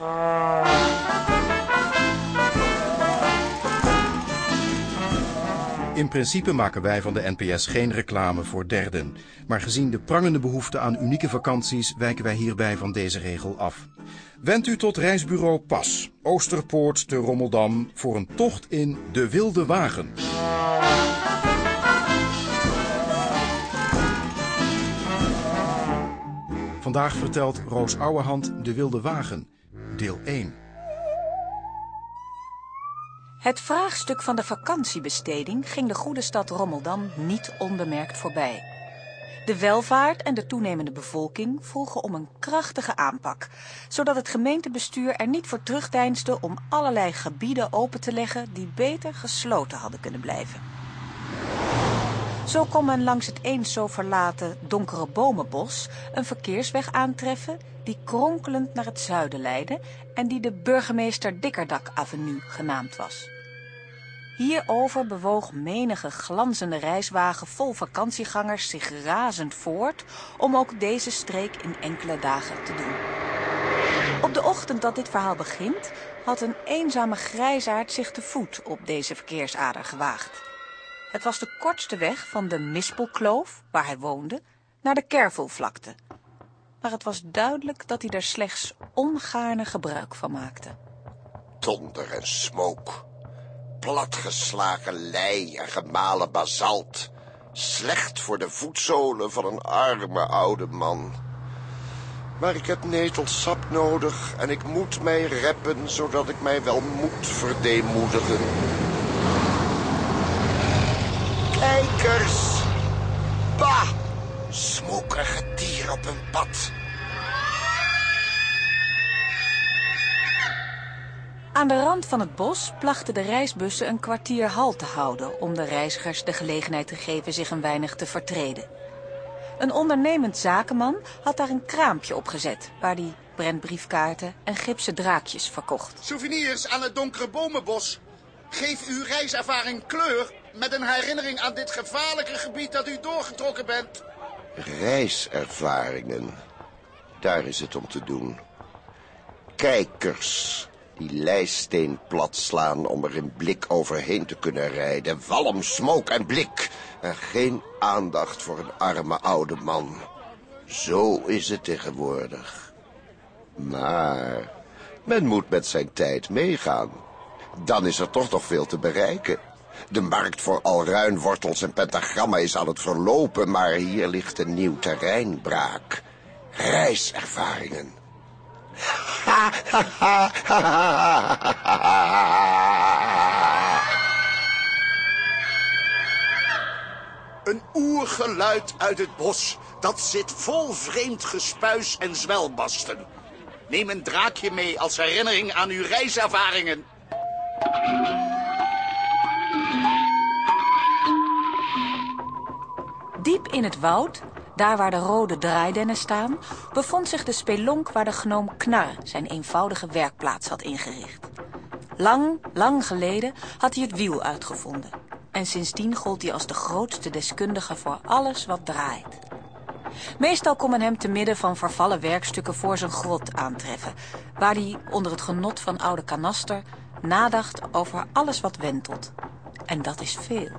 In principe maken wij van de NPS geen reclame voor derden. Maar gezien de prangende behoefte aan unieke vakanties wijken wij hierbij van deze regel af. Wend u tot reisbureau Pas, Oosterpoort te Rommeldam, voor een tocht in De Wilde Wagen. Vandaag vertelt Roos Ouwehand De Wilde Wagen, deel 1. Het vraagstuk van de vakantiebesteding ging de goede stad Rommeldam niet onbemerkt voorbij. De welvaart en de toenemende bevolking vroegen om een krachtige aanpak, zodat het gemeentebestuur er niet voor terugdeinsde om allerlei gebieden open te leggen die beter gesloten hadden kunnen blijven. Zo kon men langs het eens zo verlaten donkere bomenbos een verkeersweg aantreffen die kronkelend naar het zuiden leidde en die de burgemeester Dikkerdak-avenue genaamd was. Hierover bewoog menige glanzende reiswagen vol vakantiegangers zich razend voort om ook deze streek in enkele dagen te doen. Op de ochtend dat dit verhaal begint, had een eenzame grijsaard zich te voet op deze verkeersader gewaagd. Het was de kortste weg van de Mispelkloof, waar hij woonde, naar de Kervelvlakte. Maar het was duidelijk dat hij er slechts ongaarne gebruik van maakte. Donder en smook. Platgeslagen lei en gemalen basalt. Slecht voor de voetzolen van een arme oude man. Maar ik heb netelsap nodig en ik moet mij reppen, zodat ik mij wel moet verdeemoedigen. Kijkers! Bah! Smokerige dier op een pad. Aan de rand van het bos plachten de reisbussen een kwartier halt te houden... om de reizigers de gelegenheid te geven zich een weinig te vertreden. Een ondernemend zakenman had daar een kraampje opgezet... waar hij brandbriefkaarten en gipsen draakjes verkocht. Souvenirs aan het donkere bomenbos. Geef uw reiservaring kleur met een herinnering aan dit gevaarlijke gebied dat u doorgetrokken bent. Reiservaringen. Daar is het om te doen. Kijkers die lijsteen plat slaan om er in blik overheen te kunnen rijden. Walm, smook en blik. En geen aandacht voor een arme oude man. Zo is het tegenwoordig. Maar men moet met zijn tijd meegaan. Dan is er toch nog veel te bereiken. De markt voor alruinwortels en pentagramma is aan het verlopen, maar hier ligt een nieuw terrein braak. Reiservaringen. Een oergeluid uit het bos. Dat zit vol vreemd gespuis en zwelbasten. Neem een draakje mee als herinnering aan uw reiservaringen. Diep in het woud, daar waar de rode draaidennen staan... bevond zich de spelonk waar de gnoom Knar zijn eenvoudige werkplaats had ingericht. Lang, lang geleden had hij het wiel uitgevonden. En sindsdien gold hij als de grootste deskundige voor alles wat draait. Meestal kon men hem te midden van vervallen werkstukken voor zijn grot aantreffen... waar hij onder het genot van oude kanaster nadacht over alles wat wentelt. En dat is veel.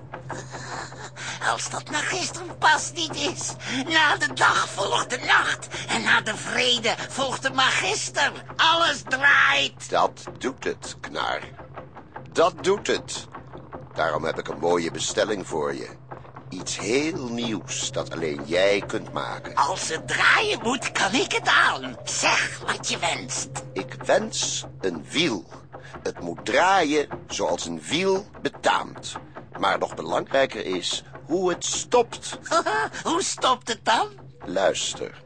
Als dat na gisteren pas niet is. Na de dag volgt de nacht. En na de vrede volgt de magister. Alles draait. Dat doet het, Knar. Dat doet het. Daarom heb ik een mooie bestelling voor je. Iets heel nieuws dat alleen jij kunt maken. Als het draaien moet, kan ik het aan. Zeg wat je wenst. Ik wens een wiel. Het moet draaien zoals een wiel betaamt. Maar nog belangrijker is hoe het stopt. Hoe stopt het dan? Luister.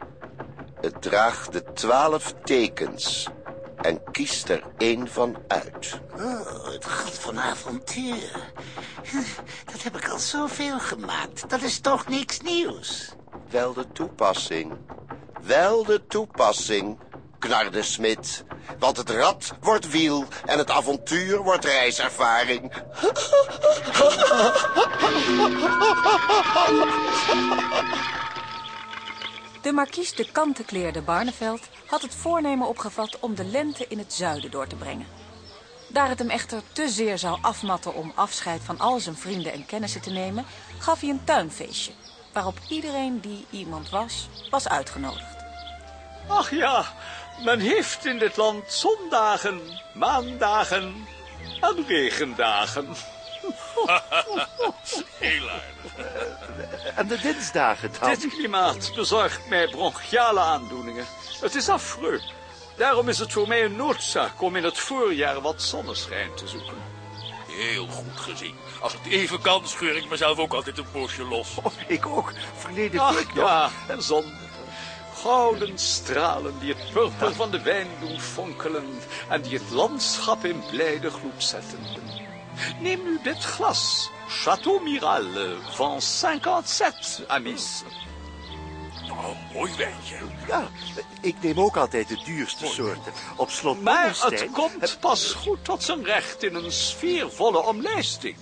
Het draagt de twaalf tekens en kiest er één van uit. Oh, het gaat van avontuur. Dat heb ik al zoveel gemaakt. Dat is toch niks nieuws. Wel de toepassing. Wel de toepassing, knarde Smit. Want het rad wordt wiel en het avontuur wordt reiservaring. De markies de kantenkleerde Barneveld had het voornemen opgevat om de lente in het zuiden door te brengen. Daar het hem echter te zeer zou afmatten om afscheid van al zijn vrienden en kennissen te nemen, gaf hij een tuinfeestje, waarop iedereen die iemand was, was uitgenodigd. Ach ja, men heeft in dit land zondagen, maandagen en regendagen. Heel aardig. En de dinsdagen dan? Dit klimaat bezorgt mij bronchiale aandoeningen. Het is affreux. Daarom is het voor mij een noodzaak om in het voorjaar wat zonneschijn te zoeken. Heel goed gezien. Als het even kan, scheur ik mezelf ook altijd een poosje los. Oh, ik ook. Verleden Ach week nog. ja, en zon. Gouden stralen die het purper van de wijn doen fonkelen en die het landschap in blijde gloed zetten. Neem nu dit glas, Château Miral van 57, amis. Oh, mooi wijntje. Ja, ik neem ook altijd de duurste soorten. Op slot Maar het komt pas goed tot zijn recht in een sfeervolle omlijsting.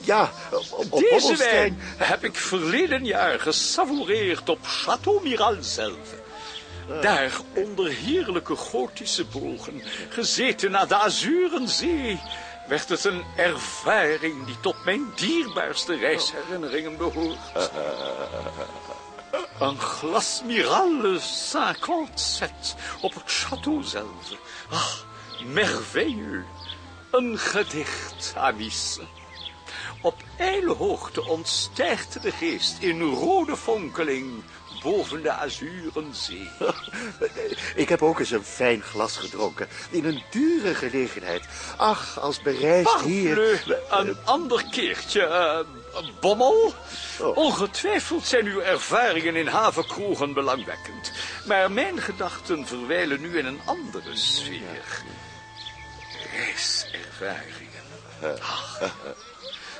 Ja, op, op Deze wijn heb ik verleden jaar gesavoureerd op Château Miral zelf. Daar onder heerlijke gotische bogen, gezeten aan de azuren zee, werd het een ervaring die tot mijn dierbaarste reisherinneringen behoort. Een glas Miral 57 op het château zelf. Ach, merveilleux. Een gedicht, amis. Op ijlhoogte ontstijgt de geest in rode fonkeling boven de azuren zee. Ik heb ook eens een fijn glas gedronken. In een dure gelegenheid. Ach, als bereisd hier... Een ander keertje, eh, Bommel. Oh. Ongetwijfeld zijn uw ervaringen in havenkroegen belangwekkend. Maar mijn gedachten verwijlen nu in een andere sfeer. Reiservaringen. Ach,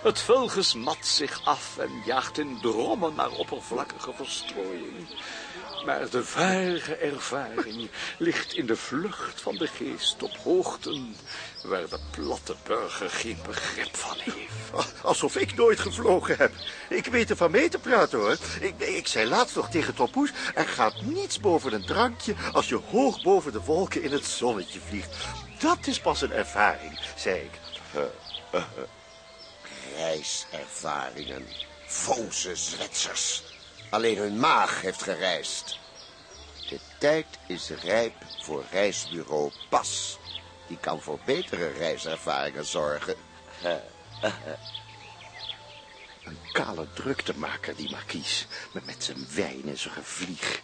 het vulgus mat zich af en jaagt in drommen naar oppervlakkige verstrooiing. Maar de ware ervaring ligt in de vlucht van de geest op hoogten waar de platte burger geen begrip van heeft. Alsof ik nooit gevlogen heb. Ik weet er van mee te praten, hoor. Ik, ik zei laatst nog tegen Tompoes... er gaat niets boven een drankje... als je hoog boven de wolken in het zonnetje vliegt. Dat is pas een ervaring, zei ik. Reiservaringen. Foze Zwitsers. Alleen hun maag heeft gereisd. De tijd is rijp voor reisbureau PAS. Die kan voor betere reiservaringen zorgen. Een kale druktemaker, die markies. Met, met zijn wijn en zijn gevlieg.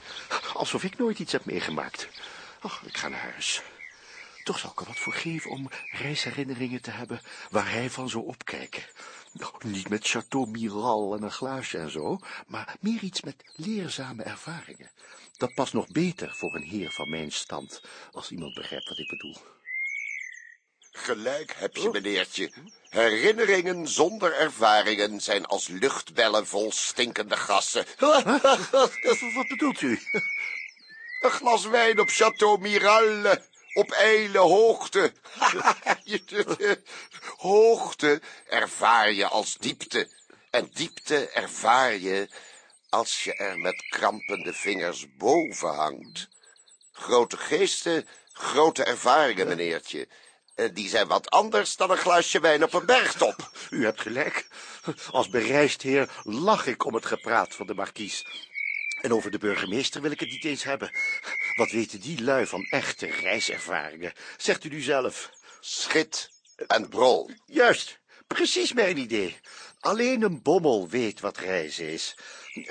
Alsof ik nooit iets heb meegemaakt. Ach, ik ga naar huis. Toch zal ik er wat voor geven om reisherinneringen te hebben waar hij van zou opkijken. Nou, niet met Chateau Miral en een glaasje en zo, maar meer iets met leerzame ervaringen. Dat past nog beter voor een heer van mijn stand, als iemand begrijpt wat ik bedoel. Gelijk heb je, meneertje. Herinneringen zonder ervaringen zijn als luchtbellen vol stinkende gassen. Wat bedoelt u? Een glas wijn op Château Miral. Op ijle hoogte. Hoogte ervaar je als diepte. En diepte ervaar je als je er met krampende vingers boven hangt. Grote geesten, grote ervaringen, meneertje. Eh, Die zijn wat anders dan een glaasje wijn op een bergtop. U hebt gelijk. Als bereisd heer lach ik om het gepraat van de markies. En over de burgemeester wil ik het niet eens hebben. Wat weten die lui van echte reiservaringen? Zegt u nu zelf. Schit en brol. Juist, precies mijn idee. Alleen een bommel weet wat reizen is.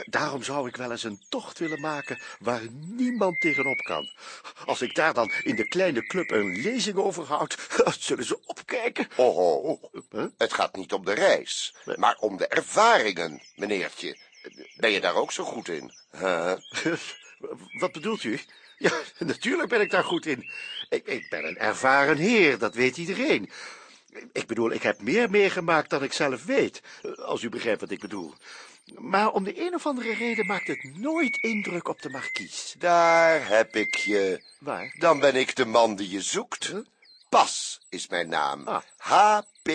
Daarom zou ik wel eens een tocht willen maken waar niemand tegenop kan. Als ik daar dan in de kleine club een lezing over houd, zullen ze opkijken. Oh. Huh? Het gaat niet om de reis, maar om de ervaringen, meneertje. Ben je daar ook zo goed in? Huh? Wat bedoelt u? Ja, natuurlijk ben ik daar goed in. Ik, ik ben een ervaren heer, dat weet iedereen. Ik bedoel, ik heb meer meegemaakt dan ik zelf weet, als u begrijpt wat ik bedoel. Maar om de een of andere reden maakt het nooit indruk op de markies. Daar heb ik je. Waar? Dan ben ik de man die je zoekt. Pas is mijn naam. Ah. H.P.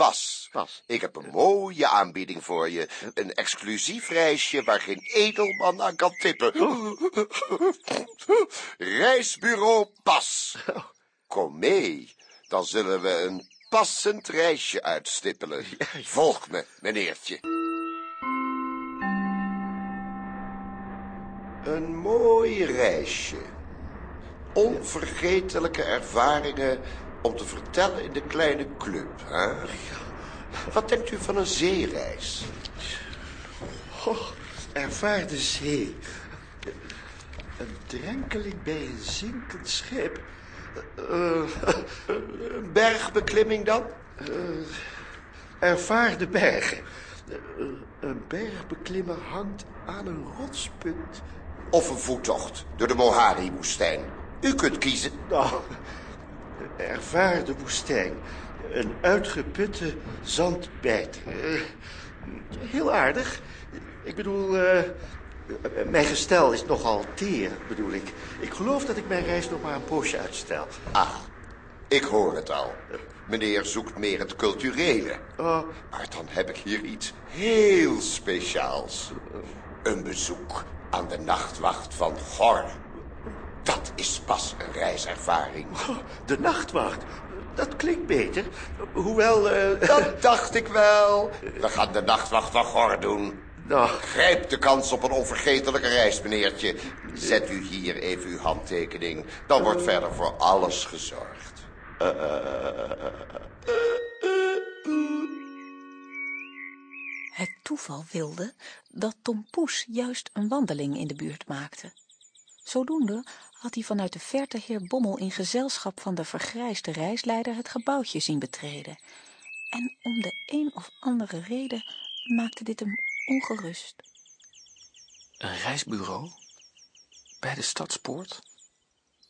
Pas. Pas. Ik heb een mooie aanbieding voor je. Een exclusief reisje waar geen edelman aan kan tippen. Reisbureau Pas. Kom mee, dan zullen we een passend reisje uitstippelen. Volg me, meneertje. Een mooi reisje. Onvergetelijke ervaringen om te vertellen in de kleine club. Hè? Wat denkt u van een zeereis? Oh, ervaar de zee. Een drenkeling bij een zinkend schip. Eh, een bergbeklimming dan? Ervaar de bergen. Eh, een berg beklimmen hangt aan een rotspunt. Of een voettocht door de Mojave-woestijn. U kunt kiezen. Nou, ervaar de woestijn. Een uitgeputte zandbijt. Eh, heel aardig. Ik bedoel, eh, mijn gestel is nogal teer, bedoel ik. Ik geloof dat ik mijn reis nog maar een poosje uitstel. Ah, ik hoor het al. Meneer zoekt meer het culturele. Oh, Maar dan heb ik hier iets heel speciaals. Een bezoek aan de nachtwacht van Gor. Dat is pas een reiservaring. de nachtwacht. Dat klinkt beter. Hoewel, eh, Dat dacht ik wel. We gaan de nachtwacht van Gor doen. nou, Grijp de kans op een onvergetelijke reis, meneertje. Zet u hier even uw handtekening. Dan wordt verder voor alles gezorgd. Het toeval wilde dat Tom Poes juist een wandeling in de buurt maakte. Zodoende had hij vanuit de verte heer Bommel in gezelschap van de vergrijsde reisleider het gebouwtje zien betreden. En om de een of andere reden maakte dit hem ongerust. Een reisbureau? Bij de stadspoort?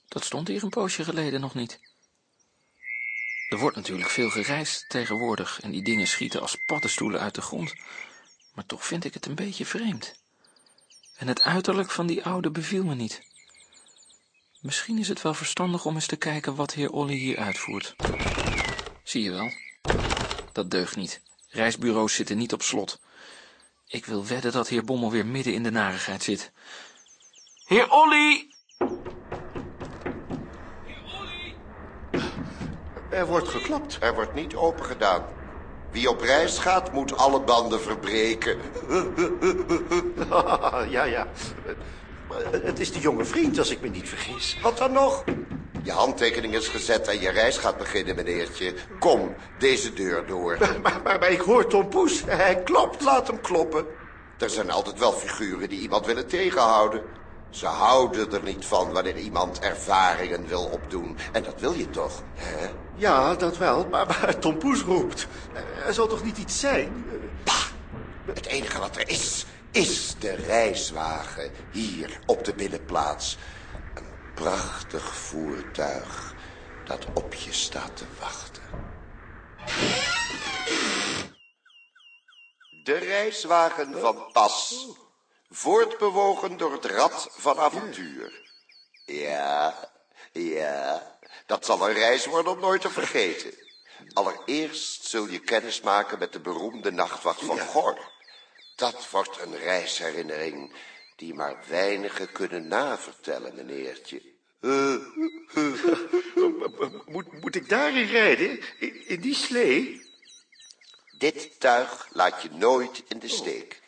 Dat stond hier een poosje geleden nog niet. Er wordt natuurlijk veel gereisd tegenwoordig en die dingen schieten als paddenstoelen uit de grond. Maar toch vind ik het een beetje vreemd. En het uiterlijk van die oude beviel me niet. Misschien is het wel verstandig om eens te kijken wat heer Olly hier uitvoert. Zie je wel? Dat deugt niet. Reisbureaus zitten niet op slot. Ik wil wedden dat heer Bommel weer midden in de narigheid zit. Heer Olly! er wordt geklapt. Er wordt niet open gedaan. Wie op reis gaat, moet alle banden verbreken. ja, ja. Het is de jonge vriend, als ik me niet vergis. Wat dan nog? Je handtekening is gezet en je reis gaat beginnen, meneertje. Kom, deze deur door. Maar, maar, maar ik hoor Tom Poes. Hij klopt. Laat hem kloppen. Er zijn altijd wel figuren die iemand willen tegenhouden. Ze houden er niet van wanneer iemand ervaringen wil opdoen. En dat wil je toch, hè? Ja, dat wel. Maar, maar Tom Poes roept. Er zal toch niet iets zijn? Het enige wat er is, is de reiswagen hier op de binnenplaats. Een prachtig voertuig dat op je staat te wachten. De reiswagen van Pas, voortbewogen door het rad van avontuur. Ja, ja, dat zal een reis worden om nooit te vergeten. Allereerst zul je kennis maken met de beroemde nachtwacht van Gor. Dat wordt een reisherinnering die maar weinigen kunnen navertellen, meneertje. Moet, moet ik daarin rijden? In, in die slee? Dit tuig laat je nooit in de steek.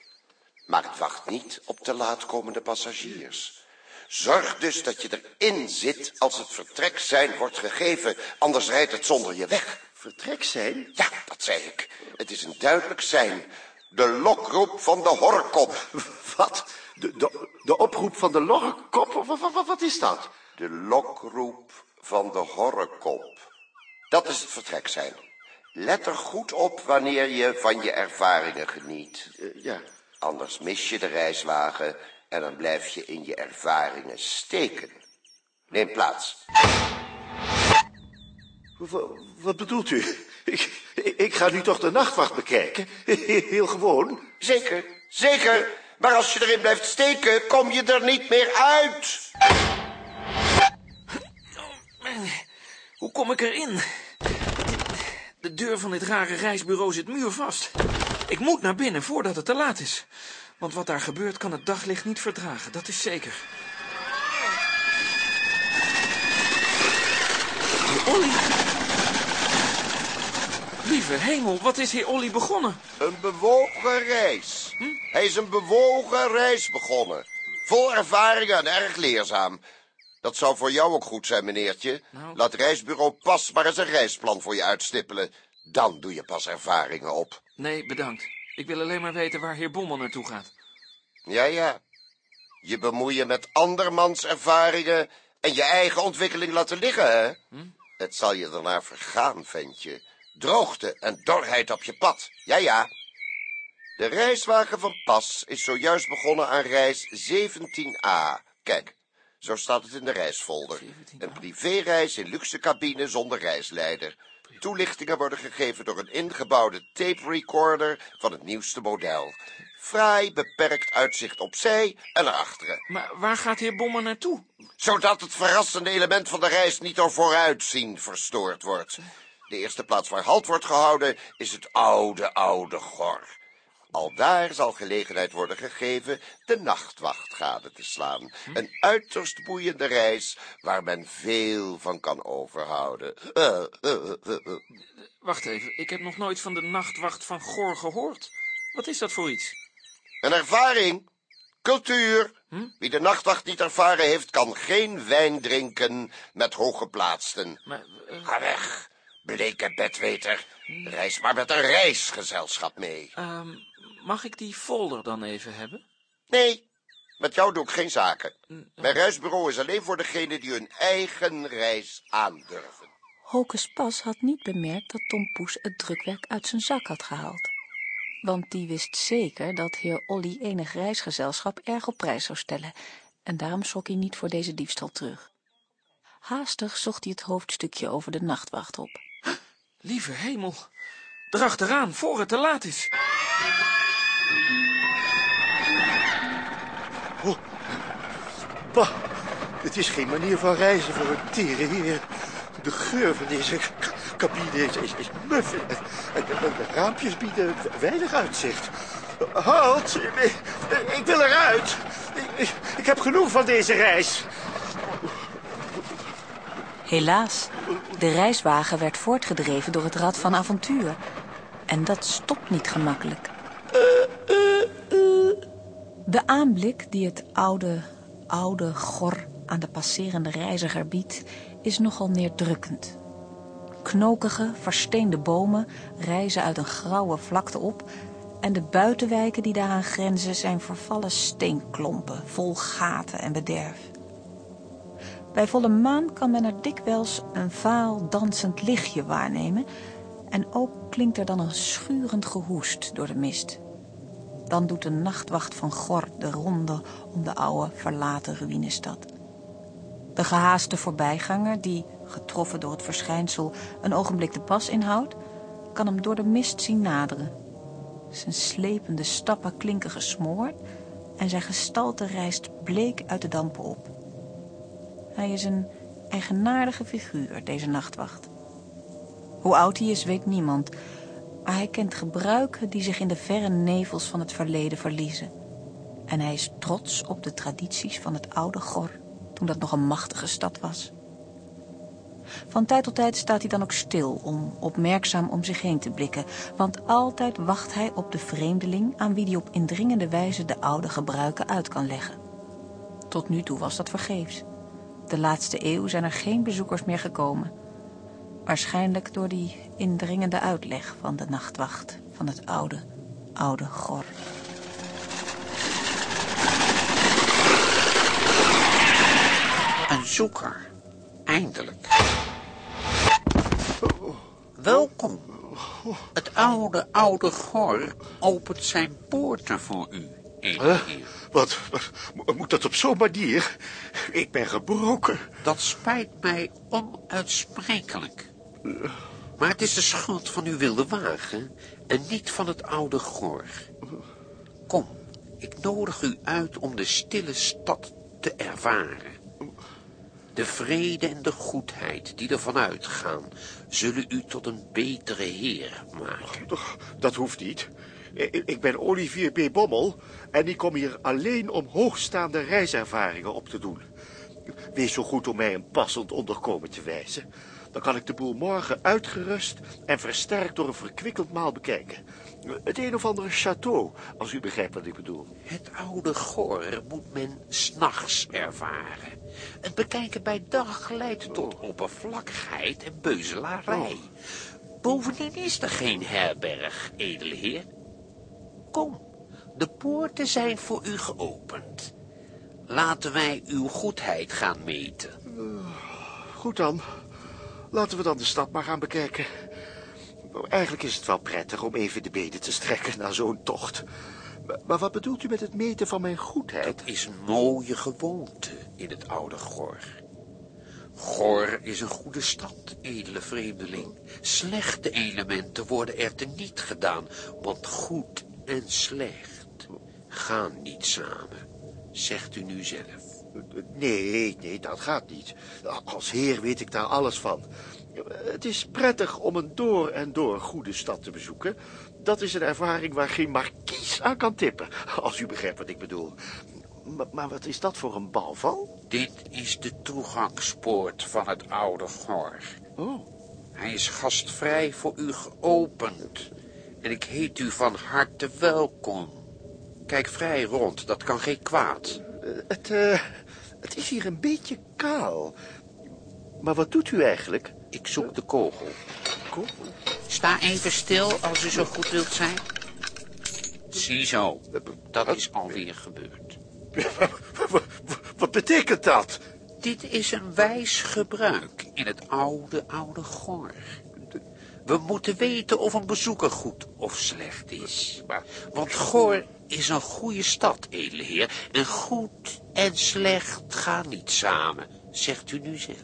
Maar het wacht niet op de laatkomende passagiers. Zorg dus dat je erin zit als het vertreksein wordt gegeven, anders rijdt het zonder je weg. Vertrek zijn? Ja, dat zei ik. Het is een duidelijk sein. De lokroep van de horkop. Wat? De, de, de oproep van de loggenkop? Wat, wat, wat, is dat? De lokroep van de horrekop. Dat is het vertreksein. Let er goed op wanneer je van je ervaringen geniet. Eh, ja. Anders mis je de reiswagen en dan blijf je in je ervaringen steken. Neem plaats. Wat, wat bedoelt u? Ik, ik ga nu toch de nachtwacht bekijken? Heel gewoon. Zeker, zeker. Maar als je erin blijft steken, kom je er niet meer uit. Hoe kom ik erin? De deur van dit rare reisbureau zit muurvast. Ik moet naar binnen voordat het te laat is. Want wat daar gebeurt kan het daglicht niet verdragen, dat is zeker. Lieve hemel, wat is heer Olly begonnen? Een bewogen reis. Hij is een bewogen reis begonnen. Vol ervaringen en erg leerzaam. Dat zou voor jou ook goed zijn, meneertje. Nou. Laat reisbureau Pas maar eens een reisplan voor je uitstippelen. Dan doe je pas ervaringen op. Nee, bedankt. Ik wil alleen maar weten waar heer Bommel naartoe gaat. Ja, ja. Je bemoeien met andermans ervaringen en je eigen ontwikkeling laten liggen, hè? Het zal je daarna vergaan, ventje. Droogte en dorheid op je pad. Ja, ja. De reiswagen van Pas is zojuist begonnen aan reis 17a. Kijk, zo staat het in de reisfolder. 17A. Een privéreis in luxe cabine zonder reisleider. Toelichtingen worden gegeven door een ingebouwde tape recorder van het nieuwste model. Fraai beperkt uitzicht opzij en naar achteren. Maar waar gaat heer Bommel naartoe? Zodat het verrassende element van de reis niet door vooruitzien verstoord wordt. De eerste plaats waar halt wordt gehouden is het oude, oude Gor. Al daar zal gelegenheid worden gegeven de nachtwacht gade te slaan. Een uiterst boeiende reis waar men veel van kan overhouden. Eh, eh, eh. Wacht even, ik heb nog nooit van de nachtwacht van Goor gehoord. Wat is dat voor iets? Een ervaring, cultuur. Wie de nachtwacht niet ervaren heeft, kan geen wijn drinken met hooggeplaatsten. Maar, Ga weg, bleke bedweter. Reis maar met een reisgezelschap mee. ehm, mag ik die folder dan even hebben? Nee, met jou doe ik geen zaken. Mijn reisbureau is alleen voor degenen die hun eigen reis aandurven. Hocus Pas had niet bemerkt dat Tom Poes het drukwerk uit zijn zak had gehaald. Want die wist zeker dat heer Olly enig reisgezelschap erg op prijs zou stellen, en daarom schrok hij niet voor deze diefstal terug. Haastig zocht hij het hoofdstukje over de nachtwacht op. Lieve hemel. Erachteraan, voor het te laat is. Bah, het is geen manier van reizen voor een tere heer. De geur van deze cabine is, is, is muf. En, en de, de raampjes bieden weinig uitzicht. Halt, ik, ik wil eruit. Ik, ik, ik heb genoeg van deze reis. Helaas, de reiswagen werd voortgedreven door het rad van avontuur. En dat stopt niet gemakkelijk. De aanblik die het oude, oude gor aan de passerende reiziger biedt, is nogal neerdrukkend. Knokige, versteende bomen rijzen uit een grauwe vlakte op en de buitenwijken die daaraan grenzen zijn vervallen steenklompen, vol gaten en bederf. Bij volle maan kan men er dikwijls een vaal dansend lichtje waarnemen en ook klinkt er dan een schurend gehoest door de mist. Dan doet de nachtwacht van Gor de ronde om de oude verlaten ruïnestad. De gehaaste voorbijganger, die, getroffen door het verschijnsel, een ogenblik de pas inhoudt, kan hem door de mist zien naderen. Zijn slepende stappen klinken gesmoord en zijn gestalte rijst bleek uit de dampen op. Hij is een eigenaardige figuur, deze nachtwacht. Hoe oud hij is, weet niemand, maar hij kent gebruiken die zich in de verre nevels van het verleden verliezen. En hij is trots op de tradities van het oude Gor, toen dat nog een machtige stad was. Van tijd tot tijd staat hij dan ook stil om opmerkzaam om zich heen te blikken, want altijd wacht hij op de vreemdeling aan wie hij op indringende wijze de oude gebruiken uit kan leggen. Tot nu toe was dat vergeefs. De laatste eeuw zijn er geen bezoekers meer gekomen. Waarschijnlijk door die indringende uitleg van de nachtwacht van het oude, oude Gor. Een zoeker. Eindelijk. Welkom. Het oude, oude Gor opent zijn poorten voor u, Huh? Wat, wat, mo- moet dat op zo'n manier? Ik ben gebroken. Dat spijt mij onuitsprekelijk. Maar het is de schuld van uw wilde wagen en niet van het oude Gor. Kom, ik nodig u uit om de stille stad te ervaren. De vrede en de goedheid die ervan uitgaan, zullen u tot een betere heer maken. Dat hoeft niet. Ik ben Olivier B. Bommel en ik kom hier alleen om hoogstaande reiservaringen op te doen. Wees zo goed om mij een passend onderkomen te wijzen. Dan kan ik de boel morgen uitgerust en versterkt door een verkwikkeld maal bekijken. Het een of andere château, als u begrijpt wat ik bedoel. Het oude Gor moet men s'nachts ervaren. Het bekijken bij dag leidt tot oppervlakkigheid en beuzelarij. Bovendien is er geen herberg, edele heer. Kom, de poorten zijn voor u geopend. Laten wij uw goedheid gaan meten. Goed dan. Laten we dan de stad maar gaan bekijken. Eigenlijk is het wel prettig om even de benen te strekken na zo'n tocht. Maar- wat bedoelt u met het meten van mijn goedheid? Het is een mooie gewoonte in het oude Gor. Gor is een goede stad, edele vreemdeling. Slechte elementen worden er teniet gedaan, want goed en slecht gaan niet samen. Zegt u nu zelf. Nee, nee, dat gaat niet. Als heer weet ik daar alles van. Het is prettig om een door en door goede stad te bezoeken. Dat is een ervaring waar geen markies aan kan tippen, als u begrijpt wat ik bedoel. Maar, maar wat is dat voor een balval? Dit is de toegangspoort van het oude Gor. Oh, Hij is gastvrij voor u geopend. En ik heet u van harte welkom. Kijk vrij rond, dat kan geen kwaad. het, eh, het is hier een beetje kaal. Maar wat doet u eigenlijk? Ik zoek de kogel. Kogel? Sta even stil als u zo goed wilt zijn. Ziezo, dat is alweer gebeurd. Wat betekent dat? Dit is een wijs gebruik in het oude, oude Gor. We moeten weten of een bezoeker goed of slecht is. Want Gor is een goede stad, edele heer. En goed en slecht gaan niet samen, zegt u nu zelf.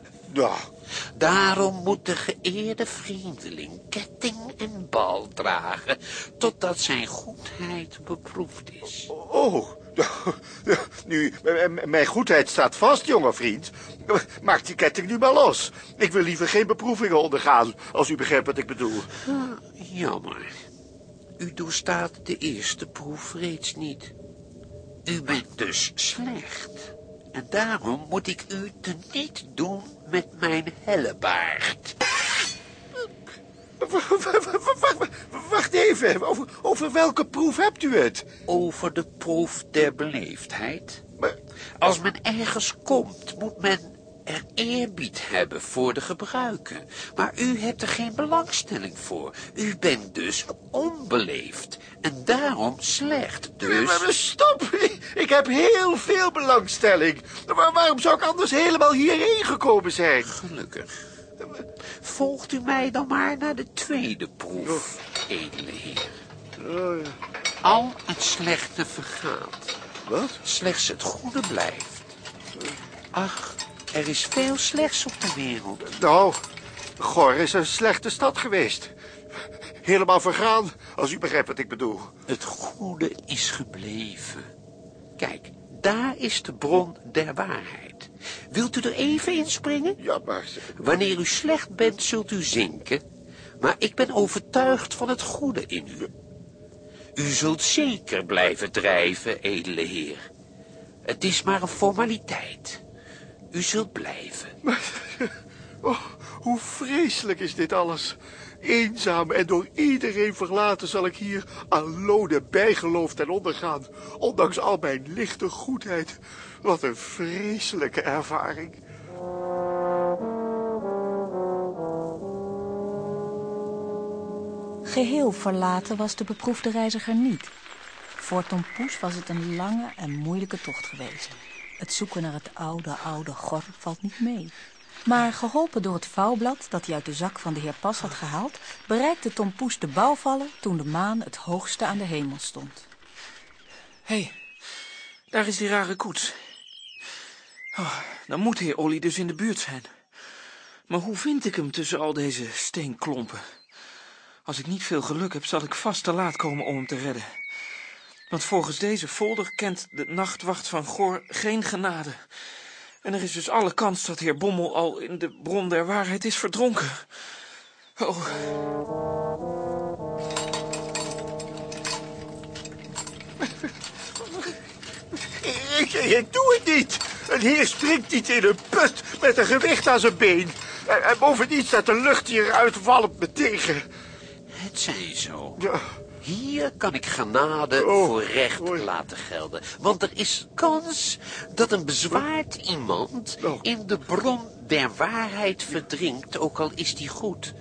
Daarom moet de geëerde vreemdeling ketting en bal dragen, totdat zijn goedheid beproefd is. oh. Nu, mijn goedheid staat vast, jonge vriend. Maak die ketting nu maar los. Ik wil liever geen beproevingen ondergaan, als u begrijpt wat ik bedoel. Jammer. U doorstaat de eerste proef reeds niet. U bent dus slecht. En daarom moet ik u teniet doen met mijn hellebaard. Wacht even, over, over welke proef hebt u het? Over de proef der beleefdheid. Maar, Als men ergens komt, moet men er eerbied hebben voor de gebruiken. Maar u hebt er geen belangstelling voor. U bent dus onbeleefd. En daarom slecht. Dus... maar stop, ik heb heel veel belangstelling. Waar- Waarom zou ik anders helemaal hierheen gekomen zijn? Gelukkig. Volgt u mij dan maar naar de tweede proef, edele heer. Oh, ja. Al het slechte vergaat. Wat? Slechts het goede blijft. Ach, er is veel slechts op de wereld. Nou, Gor is een slechte stad geweest. Helemaal vergaan, als u begrijpt wat ik bedoel. Het goede is gebleven. Kijk, daar is de bron der waarheid. Wilt u er even inspringen? Ja, maar... Wanneer u slecht bent, zult u zinken. Maar ik ben overtuigd van het goede in u. U zult zeker blijven drijven, edele heer. Het is maar een formaliteit. U zult blijven. Oh, hoe vreselijk is dit alles. Eenzaam en door iedereen verlaten zal ik hier aan lode bijgeloof ten onder gaan. Ondanks al mijn lichte goedheid. Wat een vreselijke ervaring. Geheel verlaten was de beproefde reiziger niet. Voor Tom Poes was het een lange en moeilijke tocht geweest. Het zoeken naar het oude, oude gor valt niet mee. Maar geholpen door het vouwblad dat hij uit de zak van de heer Pas had gehaald... bereikte Tom Poes de bouwvallen toen de maan het hoogste aan de hemel stond. Hé, hey, daar is die rare koets. Oh, dan moet heer Olly dus in de buurt zijn. Maar hoe vind ik hem tussen al deze steenklompen? Als ik niet veel geluk heb, zal ik vast te laat komen om hem te redden. Want volgens deze folder kent de nachtwacht van Goor geen genade. En er is dus alle kans dat heer Bommel al in de bron der waarheid is verdronken. Oh. Ik, ik doe het niet. Een heer springt niet in een put met een gewicht aan zijn been. En, en bovendien staat de lucht hieruit walmt me tegen. Het zij zo. Ja. Hier kan ik genade Oh, voor recht laten gelden. Want er is kans dat een bezwaard iemand Oh. in de bron der waarheid verdrinkt, ook al is die goed.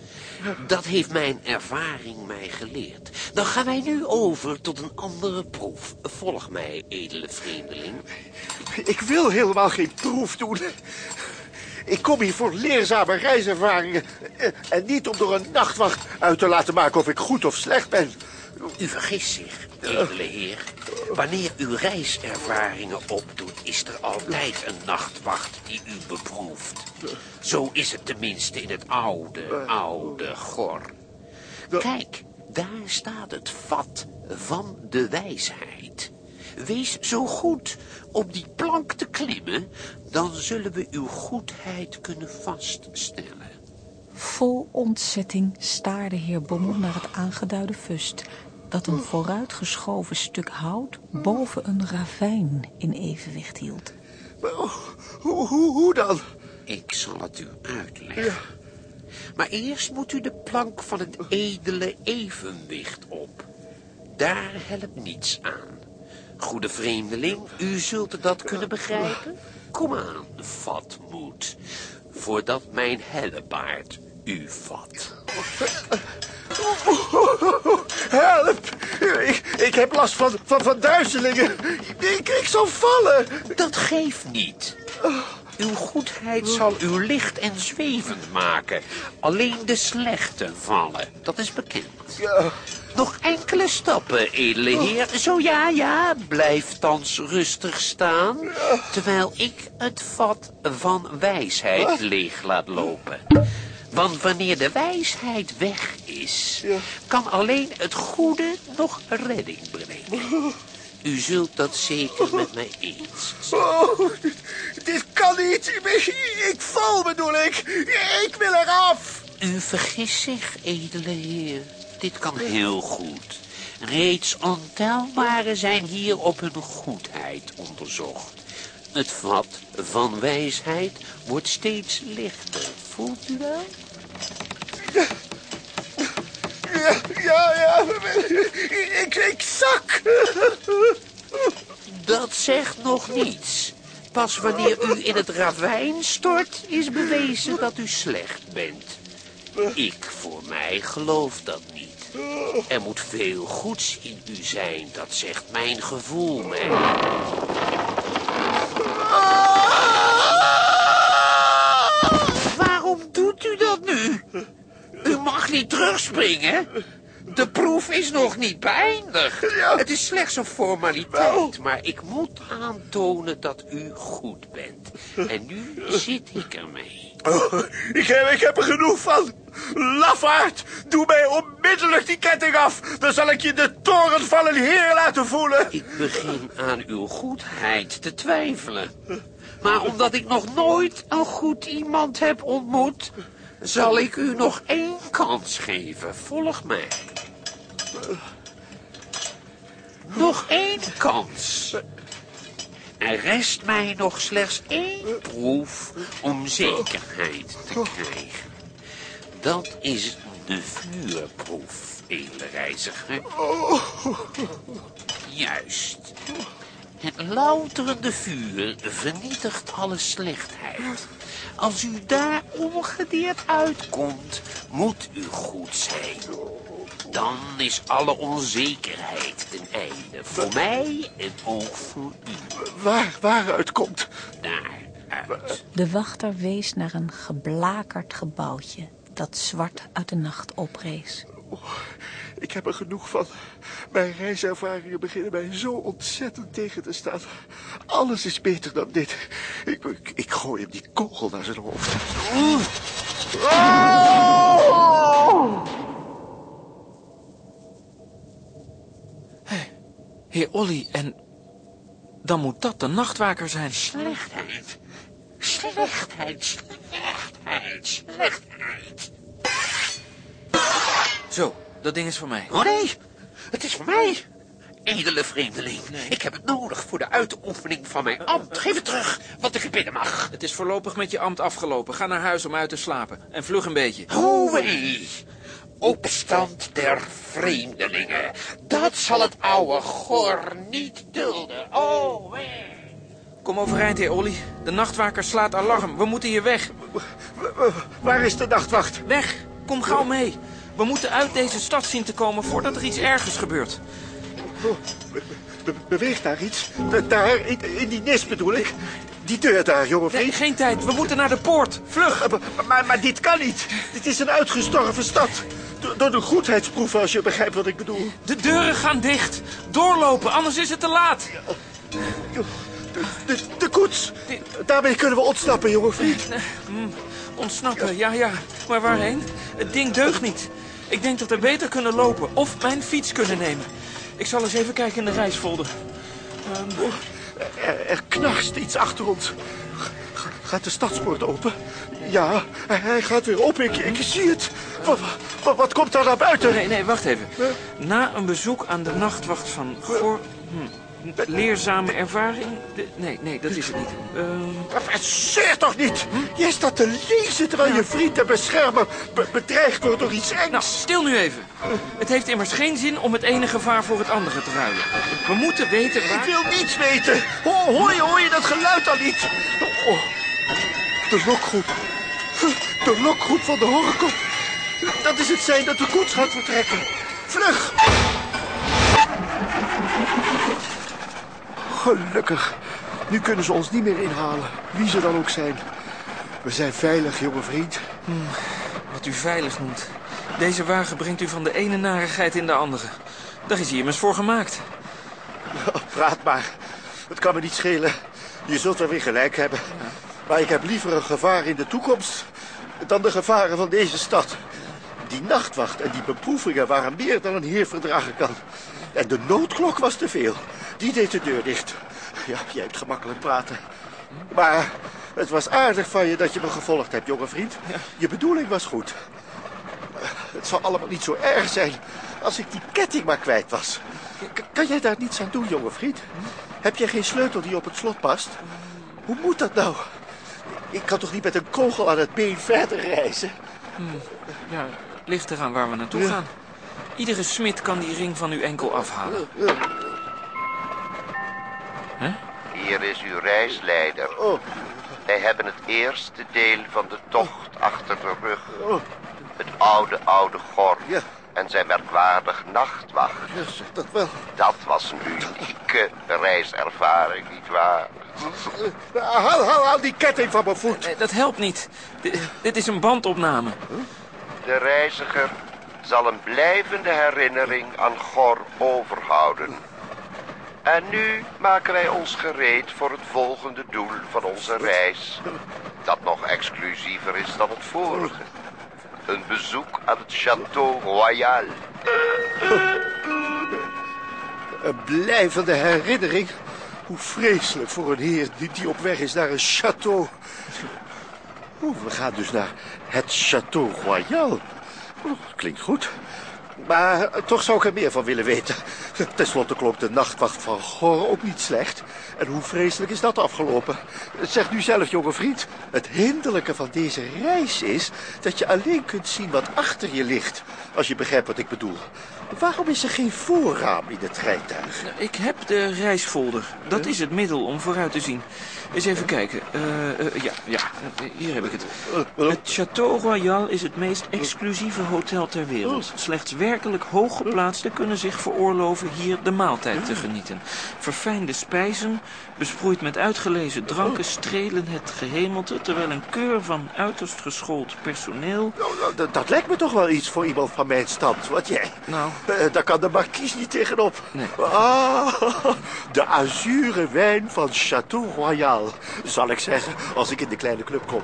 Dat heeft mijn ervaring mij geleerd. Dan gaan wij nu over tot een andere proef. Volg mij, edele vreemdeling. Ik wil helemaal geen proef doen. Ik kom hier voor leerzame reiservaringen. eh, En niet om door een nachtwacht uit te laten maken of ik goed of slecht ben. U vergist zich, edele heer. Wanneer u reiservaringen opdoet, is er altijd een nachtwacht die u beproeft. Zo is het tenminste in het oude, oude Gor. Kijk, daar staat het vat van de wijsheid. Wees zo goed op die plank te klimmen, dan zullen we uw goedheid kunnen vaststellen. Vol ontzetting staarde heer Bommel naar het aangeduide fust... dat een vooruitgeschoven stuk hout boven een ravijn in evenwicht hield. Maar Hoe, hoe, hoe dan? Ik zal het u uitleggen. Maar eerst moet u de plank van het edele evenwicht op. Daar helpt niets aan. Goede vreemdeling, u zult dat kunnen begrijpen. Kom aan, vat moed, voordat mijn hellebaard u vat. Help! Ik, ik heb last van, van, van duizelingen. Ik, ik zal vallen. Dat geeft niet. Uw goedheid zal u licht en zwevend maken. Alleen de slechte vallen, dat is bekend. Ja. Nog enkele stappen, edele heer. Zo ja, ja, blijf thans rustig staan... terwijl ik het vat van wijsheid leeg laat lopen. Want wanneer de wijsheid weg is... kan alleen het goede nog redding brengen. U zult dat zeker met mij eens. Oh, dit kan niet. Ik val bedoel ik. Ik wil eraf. U vergist zich, edele heer. Dit kan heel goed. Reeds ontelbare zijn hier op hun goedheid onderzocht. Het vat van wijsheid wordt steeds lichter. Voelt u wel? Ja, ja, ja. Ik, ik zak. Dat zegt nog niets. Pas wanneer u in het ravijn stort, is bewezen dat u slecht bent. Ik voor mij geloof dat niet. Er moet veel goeds in u zijn, dat zegt mijn gevoel mij. Waarom doet u dat nu? U mag niet terugspringen. De proef is nog niet beëindigd. Het is slechts een formaliteit, maar ik moet aantonen dat u goed bent. En nu zit ik ermee. Oh, ik, heb, ik heb er genoeg van. Lafaard, doe mij onmiddellijk die ketting af. Dan zal ik je de toren van een heer laten voelen. Ik begin aan uw goedheid te twijfelen. Maar omdat ik nog nooit een goed iemand heb ontmoet, zal ik u nog één kans geven. Volg mij. Nog één kans. Er rest mij nog slechts één proef om zekerheid te krijgen. Dat is de vuurproef, edele reiziger. Juist. Het louterende vuur vernietigt alle slechtheid. Als u daar ongedeerd uitkomt, moet u goed zijn. Dan is alle onzekerheid ten einde. Voor mij en ook voor u. Waar, waaruit komt? Daaruit. De wachter wees naar een geblakerd gebouwtje dat zwart uit de nacht oprees. Ik heb er genoeg van. Mijn reiservaringen beginnen mij zo ontzettend tegen te staan. Alles is beter dan dit. Ik, ik, ik gooi hem die kogel naar zijn hoofd. Heer Olly, en dan moet dat de nachtwaker zijn. Slechtheid. Slechtheid, slechtheid, slechtheid. Zo, dat ding is voor mij. Oh nee, het is voor mij. Edele vreemdeling, ik heb het nodig voor de uitoefening van mijn ambt. Geef het terug, wat ik bidden mag. Het is voorlopig met je ambt afgelopen. Ga naar huis om uit te slapen. En vlug een beetje. Oh wee, openstand der vreemdelingen. Dat zal het oude gor niet dulden. Oh wee. Kom overeind, heer Olly. De nachtwaker slaat alarm. We moeten hier weg. Waar is de nachtwacht? Weg. Kom gauw mee. We moeten uit deze stad zien te komen voordat er iets ergers gebeurt. Oh, be- be- beweegt daar iets? Da- Daar, in, in die nis bedoel ik. Die deur daar, jonge Nee, vriend. geen tijd. We moeten naar de poort. Vlug. Maar, maar, maar dit kan niet. Dit is een uitgestorven stad. Door, door de goedheidsproeven, als je begrijpt wat ik bedoel. De deuren gaan dicht. Doorlopen, anders is het te laat. De, de, de koets. Daarmee kunnen we ontsnappen, jonge vriend. Mm, ontsnappen, ja, ja. Maar waarheen? Het ding deugt niet. Ik denk dat we beter kunnen lopen of mijn fiets kunnen nemen. Ik zal eens even kijken in de reisfolder. Ehm, Er, er knarst iets achter ons. Ga- Gaat de stadspoort open? Ja, hij- gaat weer op. Ik, ik zie het. Wat, wat, wat komt daar naar buiten? nee, nee, wacht even. Na een bezoek aan de nachtwacht van Gor... Hm, leerzame ervaring? De- nee, nee, dat is het niet. Zeg toch niet! Jij staat te lezen terwijl je vriend en beschermer be- bedreigd wordt door iets engs. nou, stil nu even. Het heeft immers geen zin om het ene gevaar voor het andere te ruilen. We moeten weten Ik waar... wil niets weten. Ho- hoor, je, hoor je dat geluid al niet? Oh, de lokgroep. De lokgroep van de horrorkop. Dat is het zijn dat de koets gaat vertrekken. Vlug! Gelukkig. Nu kunnen ze ons niet meer inhalen. Wie ze dan ook zijn. We zijn veilig, jonge vriend. Wat u veilig noemt. Deze wagen brengt u van de ene narigheid in de andere. Daar is hij immers voor gemaakt. Praat maar. Het kan me niet schelen. Je zult wel weer gelijk hebben. Maar ik heb liever een gevaar in de toekomst... dan de gevaren van deze stad. Die nachtwacht en die beproevingen waren meer dan een heer verdragen kan. En de noodklok was te veel. Die deed de deur dicht. Ja, jij hebt gemakkelijk praten. Maar het was aardig van je dat je me gevolgd hebt, jonge vriend. Je bedoeling was goed. Het zal allemaal niet zo erg zijn als ik die ketting maar kwijt was. K- kan jij daar niets aan doen, jonge vriend? Heb jij geen sleutel die op het slot past? Hoe moet dat nou? Ik kan toch niet met een kogel aan het been verder reizen? Ja, het ligt eraan waar we naartoe Ja. gaan. Iedere smid kan die ring van uw enkel afhalen. Hier is uw reisleider. Oh, Wij hebben het eerste deel van de tocht achter de rug. oh, Het oude, oude gor en zijn merkwaardig nachtwacht. ja, dat wel. Dat was een unieke reiservaring, nietwaar? Uh, Haal, haal, haal die ketting van mijn voet. Nee, dat helpt niet. D- dit is een bandopname. De reiziger zal een blijvende herinnering aan Gor overhouden. En nu maken wij ons gereed voor het volgende doel van onze reis. Dat nog exclusiever is dan het vorige. Een bezoek aan het Château Royal. Een blijvende herinnering. Hoe vreselijk voor een heer die, op weg is naar een château. We gaan dus naar het Château Royal. Klinkt goed. Maar eh, toch zou ik er meer van willen weten. Ten slotte klonk de nachtwacht van Gor ook niet slecht. En hoe vreselijk is dat afgelopen? Zeg nu zelf, jonge vriend. Het hinderlijke van deze reis is dat je alleen kunt zien wat achter je ligt. Als je begrijpt wat ik bedoel. Waarom is er geen voorraam in het rijtuig? Ik heb de reisfolder. Dat is het middel om vooruit te zien. Eens even kijken. Eh, eh, ja, ja, hier heb ik het. Het Château Royal is het meest exclusieve hotel ter wereld. Slechts werkelijk hooggeplaatsten kunnen zich veroorloven hier de maaltijd te genieten. Verfijnde spijzen, besproeid met uitgelezen dranken, strelen het gehemelte... terwijl een keur van uiterst geschoold personeel... Nou, dat, dat lijkt me toch wel iets voor iemand van mijn stand. Wat jij? Nou, Eh, daar kan de markies niet tegenop. Nee. Ah, de azuren wijn van Château Royal, zal ik zeggen, als ik in de kleine club kom.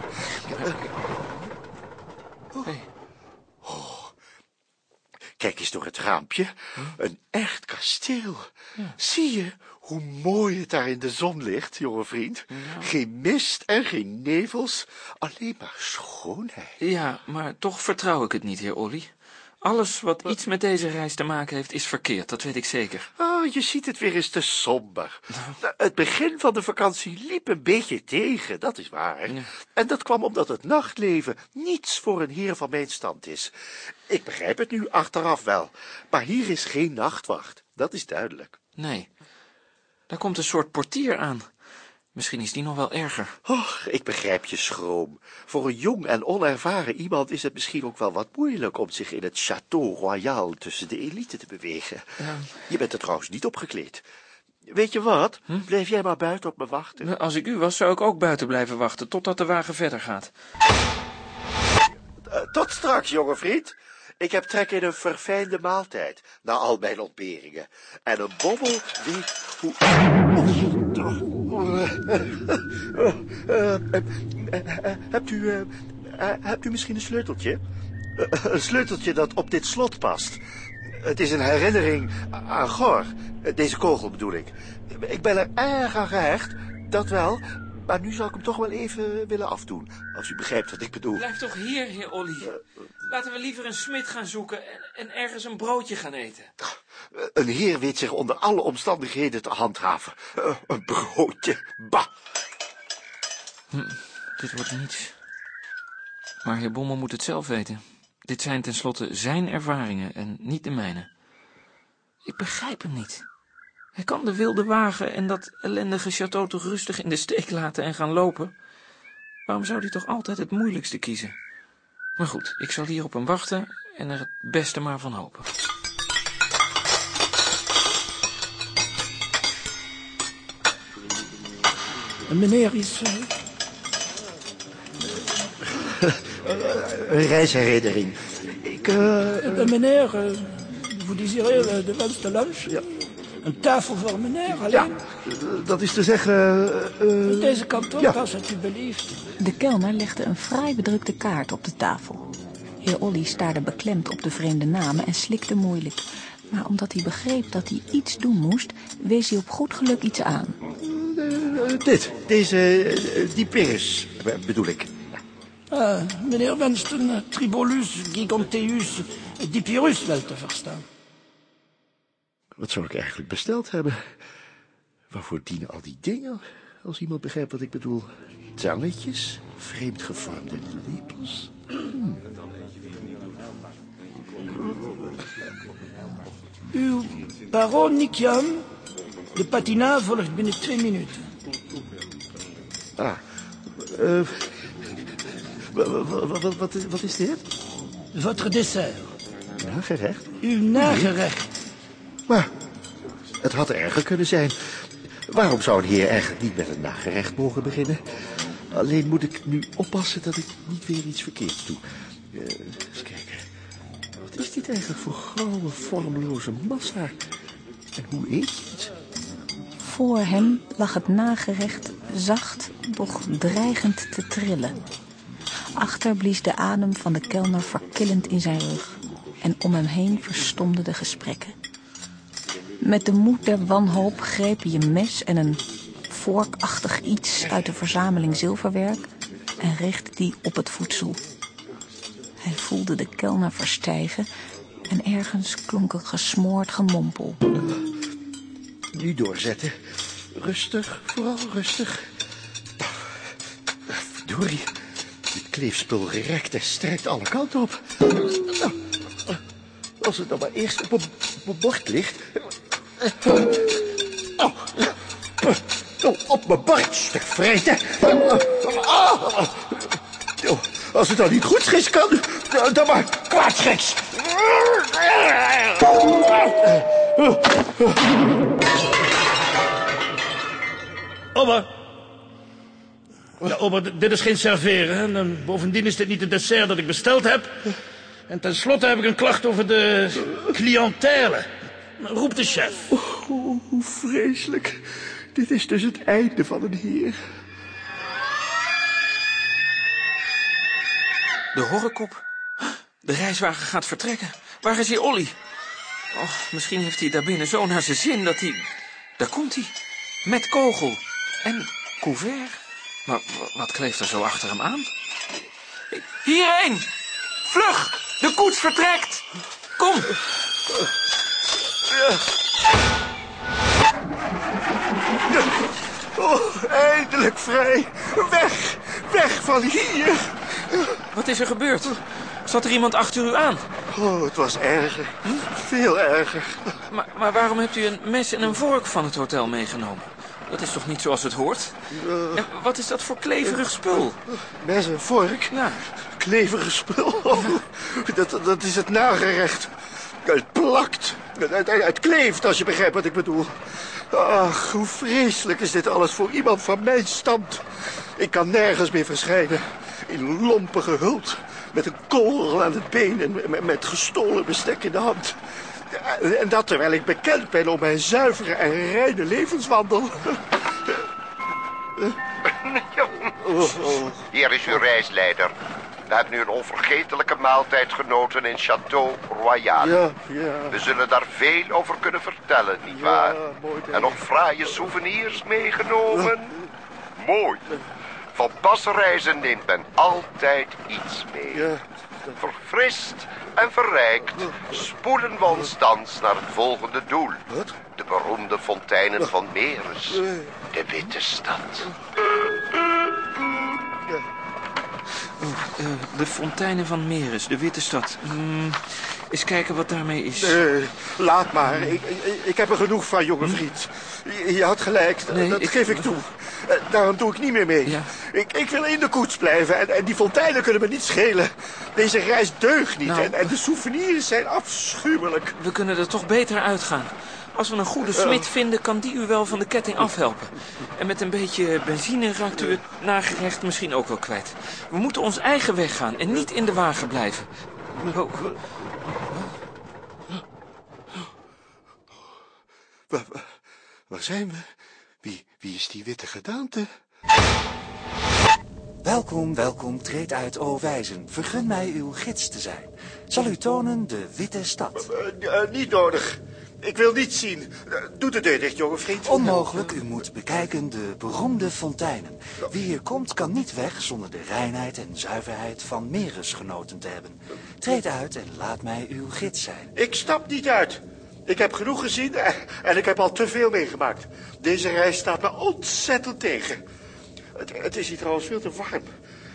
hey, Kijk eens door het raampje. Een echt kasteel. Zie je hoe mooi het daar in de zon ligt, jonge vriend? Geen mist en geen nevels, alleen maar schoonheid. Ja, maar toch vertrouw ik het niet, heer Olly. Alles wat iets met deze reis te maken heeft, is verkeerd, dat weet ik zeker. Oh, je ziet het weer eens te somber. Nou, Het begin van de vakantie liep een beetje tegen, dat is waar. En dat kwam omdat het nachtleven niets voor een heer van mijn stand is. Ik begrijp het nu achteraf wel, maar hier is geen nachtwacht, dat is duidelijk. Nee, daar komt een soort portier aan. Misschien is die nog wel erger. Och, ik begrijp je schroom. Voor een jong en onervaren iemand is het misschien ook wel wat moeilijk om zich in het Château Royal tussen de elite te bewegen. Je bent er trouwens niet opgekleed. Weet je wat? Blijf jij maar buiten op me wachten. Als ik u was, zou ik ook buiten blijven wachten, totdat de wagen verder gaat. Eh, tot straks, jonge vriend. Ik heb trek in een verfijnde maaltijd, na al mijn ontberingen. En een bobbel weet hoe... Eh, eh, eh, hebt u, hebt u misschien een sleuteltje? Een sleuteltje dat op dit slot past. Het is een herinnering aan Gor. Deze kogel bedoel ik. Ik ben er erg aan gehecht, dat wel. Maar nu zou ik hem toch wel even willen afdoen. Als u begrijpt wat ik bedoel. Blijf toch hier, heer Olly. Laten we liever een smid gaan zoeken en, en ergens een broodje gaan eten. Een heer weet zich onder alle omstandigheden te handhaven. Eh, een broodje, bah. Dit wordt niets. Maar heer Bommel moet het zelf weten. Dit zijn tenslotte zijn ervaringen en niet de mijne. Ik begrijp hem niet. Hij kan de wilde wagen en dat ellendige château toch rustig in de steek laten en gaan lopen. Waarom zou hij toch altijd het moeilijkste kiezen? Maar goed, ik zal hier op hem wachten en er het beste maar van hopen. Meneer is... eh, Een reisherinnering. Ik, eh... eh, meneer, eh, vous désirez eh, de wenste lunch? Een tafel voor meneer, alleen? Ja, dat is te zeggen... eh, Deze kant op, ja. als het u belieft. De kelner legde een fraai bedrukte kaart op de tafel. Heer Olly staarde beklemd op de vreemde namen en slikte moeilijk. Maar omdat hij begreep dat hij iets doen moest, wees hij op goed geluk iets aan. Eh, dit, deze, eh, die bedoel ik. Ah, meneer wenst een eh, Tribolus giganteus dipyrus wel te verstaan. Wat zou ik eigenlijk besteld hebben? Waarvoor dienen al die dingen, als iemand begrijpt wat ik bedoel? Tangetjes, vreemd gevormde lepels. Uw baron Nikiam, de patina volgt binnen twee minuten. Ah, eh, wa- wa- wa- wa- wat, is, wat is dit? Votre dessert, Ja, gerecht. uw nagerecht. Maar het had erger kunnen zijn. Waarom zou een heer eigenlijk niet met een nagerecht mogen beginnen? Alleen moet ik nu oppassen dat ik niet weer iets verkeerds doe. Eh, eens kijken. Wat is dit eigenlijk voor grauwe, vormloze massa? En hoe eet je het? Voor hem lag het nagerecht zacht, doch dreigend te trillen. Achter blies de adem van de kelner verkillend in zijn rug. En om hem heen verstomden de gesprekken. Met de moed der wanhoop greep hij een mes en een vorkachtig iets uit de verzameling zilverwerk en richtte die op het voedsel. Hij voelde de kelner verstijven en ergens klonk een gesmoord gemompel. Nu doorzetten. Rustig, vooral rustig. Verdorie. Dit kleefspul rekt en strekt alle kanten op. Nou, als het dan maar eerst op een, op bord ligt. Oh, oh, op mijn bord, stuk vreten. Oh, als het dan niet goed schiks kan, dan maar kwaadschiks. Ober. Ja, ober, dit is geen serveren. hè. En bovendien is dit niet het dessert dat ik besteld heb. En tenslotte heb ik een klacht over de cliëntele. Roep de chef. Oh, hoe vreselijk. Dit is dus het einde van een heer. De horrekop. De reiswagen gaat vertrekken. Waar is die Olly? Oh, misschien heeft hij daar binnen zo naar zijn zin dat hij... Daar komt hij. Met kogel. En couvert. Maar wat kleeft er zo achter hem aan? Hierheen! Vlug! De koets vertrekt! Kom! Oh, eindelijk vrij. Weg, weg van hier. Wat is er gebeurd? Zat er iemand achter u aan? Oh, het was erger. Veel erger. Maar, maar waarom hebt u een mes en een vork van het hotel meegenomen? Dat is toch niet zoals het hoort? En wat is dat voor kleverig spul? Mes en vork? Ja. Kleverige spul. Oh, dat, dat is het nagerecht. Het plakt. Het, het, het kleeft, als je begrijpt wat ik bedoel. Ach, hoe vreselijk is dit alles voor iemand van mijn stand. Ik kan nergens meer verschijnen. In lompige hult. Met een kogel aan het been en met, gestolen bestek in de hand. En dat terwijl ik bekend ben om mijn zuivere en reine levenswandel. Oh, oh. Hier is uw reisleider. We hebben nu een onvergetelijke maaltijd genoten in Château Royal. Ja, ja. We zullen daar veel over kunnen vertellen, nietwaar? mooi, en nog fraaie souvenirs meegenomen. Mooi. Van pasreizen neemt men altijd iets mee. Ja. Verfrist en verrijkt spoeden we ons thans naar het volgende doel. Wat? De beroemde fonteinen van Meres. De Witte Stad. Eh, de fonteinen van Meres, de Witte Stad. Eens kijken wat daarmee is. Nee, laat maar. Ik, ik, ik heb er genoeg van, jonge vriend. Je, je had gelijk, Nee, dat ik- geef ik toe. Eh, Daarom doe ik niet meer mee. Ja. Ik, ik wil in de koets blijven en, en die fonteinen kunnen me niet schelen. Deze reis deugt niet Nou. en, en de souvenirs zijn afschuwelijk. We kunnen er toch beter uitgaan. Als we een goede smid vinden, kan die u wel van de ketting afhelpen. En met een beetje benzine raakt u het nagerecht misschien ook wel kwijt. We moeten ons eigen weg gaan en niet in de wagen blijven. Oh, Waar, waar- waar zijn we? Wie, wie is die witte gedaante? Welkom, welkom, treed uit, o wijzen. Vergun mij uw gids te zijn. Zal u tonen de witte stad. Eh, eh, niet nodig. Ik wil niets zien. Doe de deur dicht, jonge vriend. Onmogelijk, u moet bekijken de beroemde fonteinen. Wie hier komt, kan niet weg zonder de reinheid en zuiverheid van Meres genoten te hebben. Treed uit en laat mij uw gids zijn. Ik stap niet uit. Ik heb genoeg gezien en, en ik heb al te veel meegemaakt. Deze reis staat me ontzettend tegen. Het, het is hier trouwens veel te warm.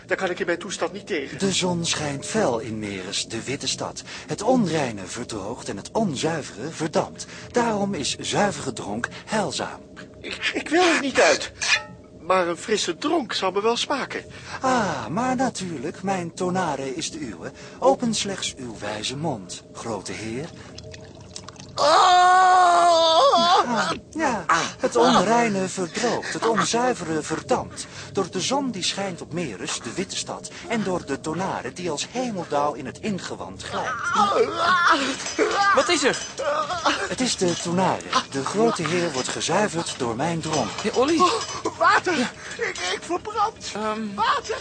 Daar kan ik in mijn toestand niet tegen. De zon schijnt fel in Meres, de witte stad. Het onreine verdroogt en het onzuivere verdampt. Daarom is zuivere dronk heilzaam. Ik, ik wil er niet uit. Maar een frisse dronk zal me wel smaken. Ah, maar natuurlijk, mijn tonare is de uwe. Open slechts uw wijze mond, grote heer. Ah, ja, het onreine verdroogt, het onzuivere verdampt. Door de zon die schijnt op Meres, de witte stad, en door de tonare die als hemeldauw in het ingewand glijdt. wat is er? Het is de tonare. De grote heer wordt gezuiverd door mijn dronk. Hey, Olly? Water! Ik, ik verbrand! Ehm, Water!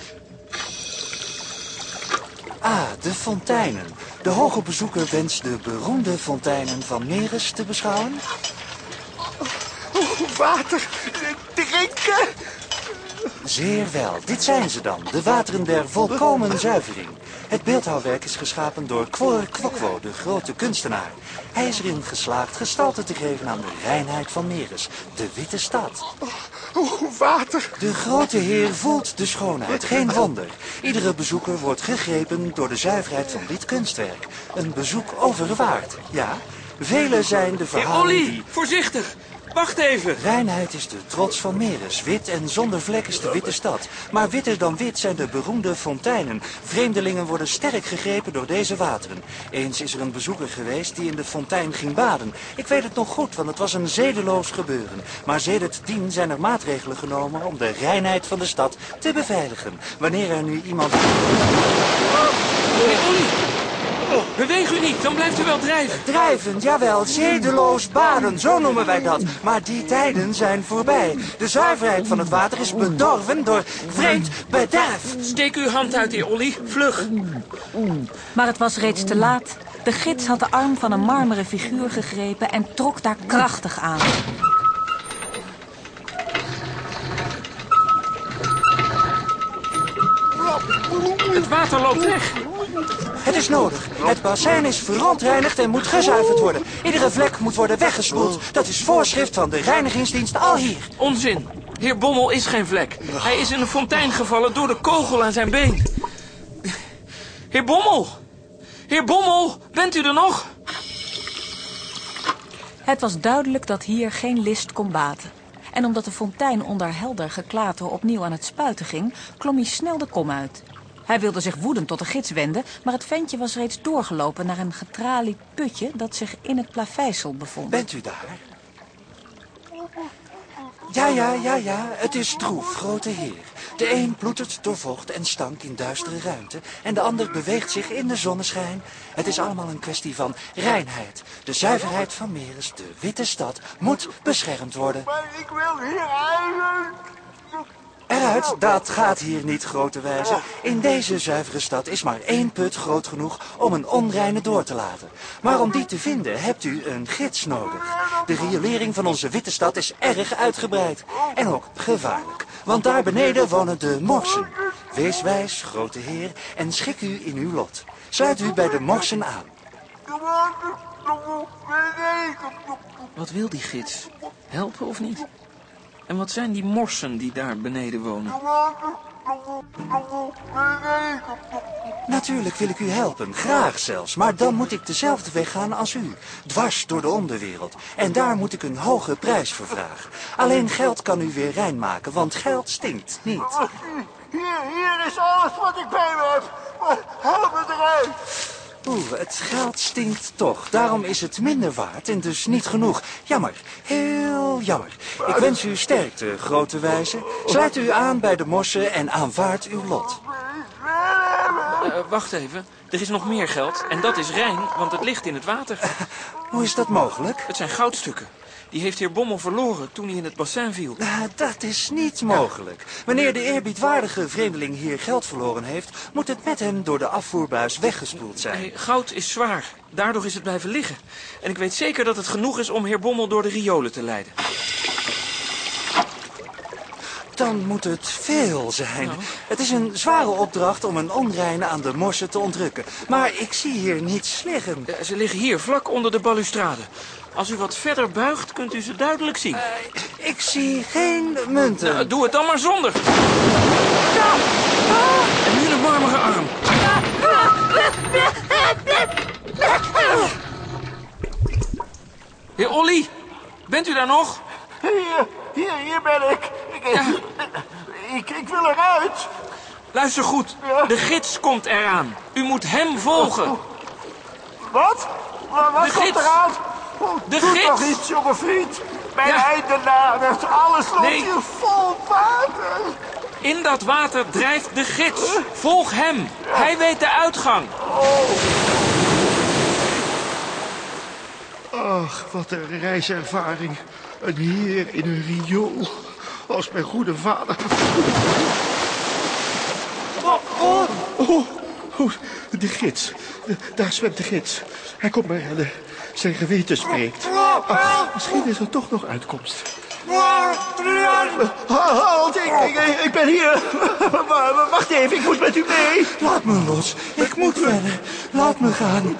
Ah, de fonteinen. De hoge bezoeker wenst de beroemde fonteinen van Meres te beschouwen. Oh, water! Drinken! Zeer wel, dit zijn ze dan, de wateren der volkomen zuivering. Het beeldhouwwerk is geschapen door Kwor Kwokwo, de grote kunstenaar. Hij is erin geslaagd gestalte te geven aan de reinheid van Meres, de witte stad. Oh, water! De grote heer voelt de schoonheid, geen wonder. Iedere bezoeker wordt gegrepen door de zuiverheid van dit kunstwerk. Een bezoek overwaard, ja. Vele zijn de hey, verhalen Olly, die... voorzichtig. Wacht even. Reinheid is de trots van Meres. Wit en zonder vlek is de witte stad. Maar witter dan wit zijn de beroemde fonteinen. Vreemdelingen worden sterk gegrepen door deze wateren. Eens is er een bezoeker geweest die in de fontein ging baden. Ik weet het nog goed, want het was een zedeloos gebeuren. Maar sedert zijn er maatregelen genomen om de reinheid van de stad te beveiligen. Wanneer er nu iemand... Hey, Olly. Beweeg u niet, dan blijft u wel drijven. Drijvend, jawel, zedeloos baden, zo noemen wij dat. Maar die tijden zijn voorbij. De zuiverheid van het water is bedorven door vreemd bederf. Steek uw hand uit, heer Olly. Vlug. Maar het was reeds te laat. De gids had de arm van een marmeren figuur gegrepen en trok daar krachtig aan. Het water loopt weg. Het is nodig. Het bassin is verontreinigd en moet gezuiverd worden. Iedere vlek moet worden weggespoeld. Dat is voorschrift van de reinigingsdienst al hier. Onzin. Heer Bommel is geen vlek. Hij is in een fontein gevallen door de kogel aan zijn been. Heer Bommel! Heer Bommel, bent u er nog? Het was duidelijk dat hier geen list kon baten. En omdat de fontein onder helder geklater opnieuw aan het spuiten ging, klom hij snel de kom uit. Hij wilde zich woedend tot de gids wenden, maar het ventje was reeds doorgelopen naar een getralied putje dat zich in het plaveisel bevond. Bent u daar? Ja, ja, ja, ja, het is droef, grote heer. De een ploetert door vocht en stank in duistere ruimte... en de ander beweegt zich in de zonneschijn. Het is allemaal een kwestie van reinheid. De zuiverheid van Meres, de witte stad, moet beschermd worden. Maar ik wil hier huilen. Eruit, dat gaat hier niet, grote wijze. In deze zuivere stad is maar één put groot genoeg om een onreine door te laten. Maar om die te vinden hebt u een gids nodig. De riolering van onze witte stad is erg uitgebreid. En ook gevaarlijk. Want daar beneden wonen de morsen. Wees wijs, grote heer, en schik u in uw lot. Sluit u bij de morsen aan. Wat wil die gids? Helpen of niet? En wat zijn die morsen die daar beneden wonen? Natuurlijk wil ik u helpen, graag zelfs. Maar dan moet ik dezelfde weg gaan als u. Dwars door de onderwereld. En daar moet ik een hoge prijs voor vragen. Alleen geld kan u weer rein maken, want geld stinkt niet. Hier, hier is alles wat ik bij me heb. Help me eruit. Oeh, het geld stinkt toch. Daarom is het minder waard en dus niet genoeg. Jammer, heel jammer. Ik wens u sterkte, grote wijze. Sluit u aan bij de mossen en aanvaard uw lot. Uh, wacht even. Er is nog meer geld. En dat is rein, want het ligt in het water. Hoe is dat mogelijk? Het zijn goudstukken. Die heeft heer Bommel verloren toen hij in het bassin viel. Dat is niet mogelijk. Wanneer de eerbiedwaardige vreemdeling hier geld verloren heeft... moet het met hem door de afvoerbuis weggespoeld zijn. Nee, goud is zwaar. Daardoor is het blijven liggen. En ik weet zeker dat het genoeg is om heer Bommel door de riolen te leiden. Dan moet het veel zijn. Nou. Het is een zware opdracht om een onreine aan de morsen te ontrukken. Maar ik zie hier niets liggen. Ze liggen hier, vlak onder de balustrade. Als u wat verder buigt, kunt u ze duidelijk zien. Uh, ik zie geen munten. Nou, doe het dan maar zonder. Ja. En nu een marmeren arm. Heer Olly, bent u daar nog? Hier, hier, hier ben ik. Ik, ja. ik, ik wil eruit. Luister goed, ja. de gids komt eraan. U moet hem volgen. Wat? Wat de komt gids. eraan? De Doe gids! toch iets, jonge vriend. Mijn ja. einde nadert. Alles loopt nee. hier vol water. In dat water drijft de gids. Volg hem. Ja. Hij weet de uitgang. Oh. Ach, wat een reiservaring. Een heer in een riool. Als mijn goede vader. Oh, oh. oh, oh de gids. Daar zwemt de gids. Hij komt mij redden. Zijn geweten spreekt. Ach, misschien is er toch nog uitkomst. Halt, ik, ik, ik ben hier. Wacht even, ik moet met u mee. Laat me los. Ik moet verder. Laat me gaan.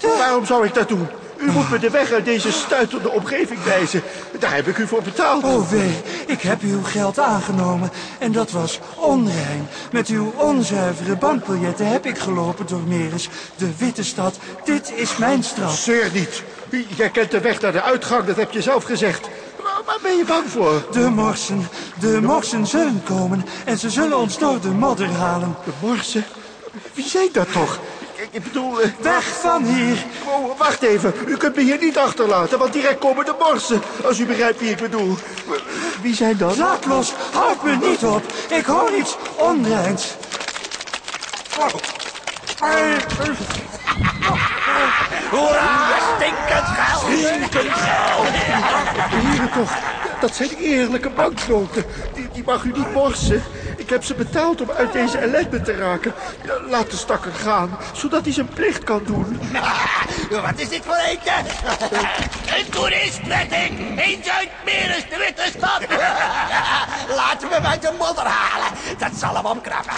Waarom zou ik dat doen? U moet me de weg uit deze stuitende omgeving wijzen. Daar heb ik u voor betaald. Oh wee, ik heb uw geld aangenomen. En dat was onrein. Met uw onzuivere bankbiljetten heb ik gelopen door Meres, de witte stad. Dit is mijn straf. Zeur niet. Jij kent de weg naar de uitgang, dat heb je zelf gezegd. Waar ben je bang voor? De morsen. De morsen zullen komen en ze zullen ons door de modder halen. De morsen? Wie zijn dat toch? Ik bedoel... Uh, Weg van hier. Oh, wacht even. U kunt me hier niet achterlaten, want direct komen de morsen. Als u begrijpt wie ik bedoel. Wie zijn dat? Laat los. Houd me niet op. Ik hoor iets onreins. Hoera, stinkend geld. Stinkend geld. Hier toch. Dat zijn eerlijke banknoten. Die, die mag u niet morsen. Ik, heb ze betaald om uit deze ellende te raken. Laat de stakker gaan, zodat hij zijn plicht kan doen. Wat is dit voor eentje? Een toeristpretting. Eens uit Meres, de witte stad. Laten we hem uit de modder halen. Dat zal hem omkrappen.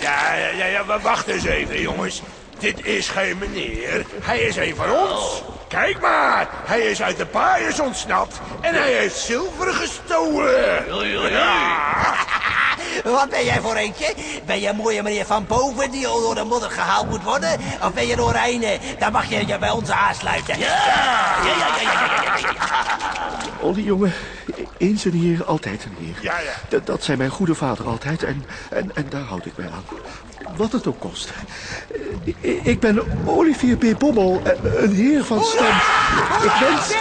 Ja, ja, ja, ja, maar wacht eens even, jongens. Dit is geen meneer. Hij is een van ons. Kijk maar, hij is uit de paaiers ontsnapt en hij heeft zilver gestolen. Ja. Wat ben jij voor eentje? Ben jij mooie meneer van boven die al door de modder gehaald moet worden? Of ben je door Reine? Dan mag je je bij ons aansluiten. Ja, ja, ja, ja, ja, ja, ja. Olly, jongen, eens een heer, altijd een heer. Ja, ja. Dat, dat zei mijn goede vader altijd en, en, en daar houd ik mij aan. Wat het ook kost. I- Ik ben Olivier P. Bommel, eh, een heer van stand. Ik wens...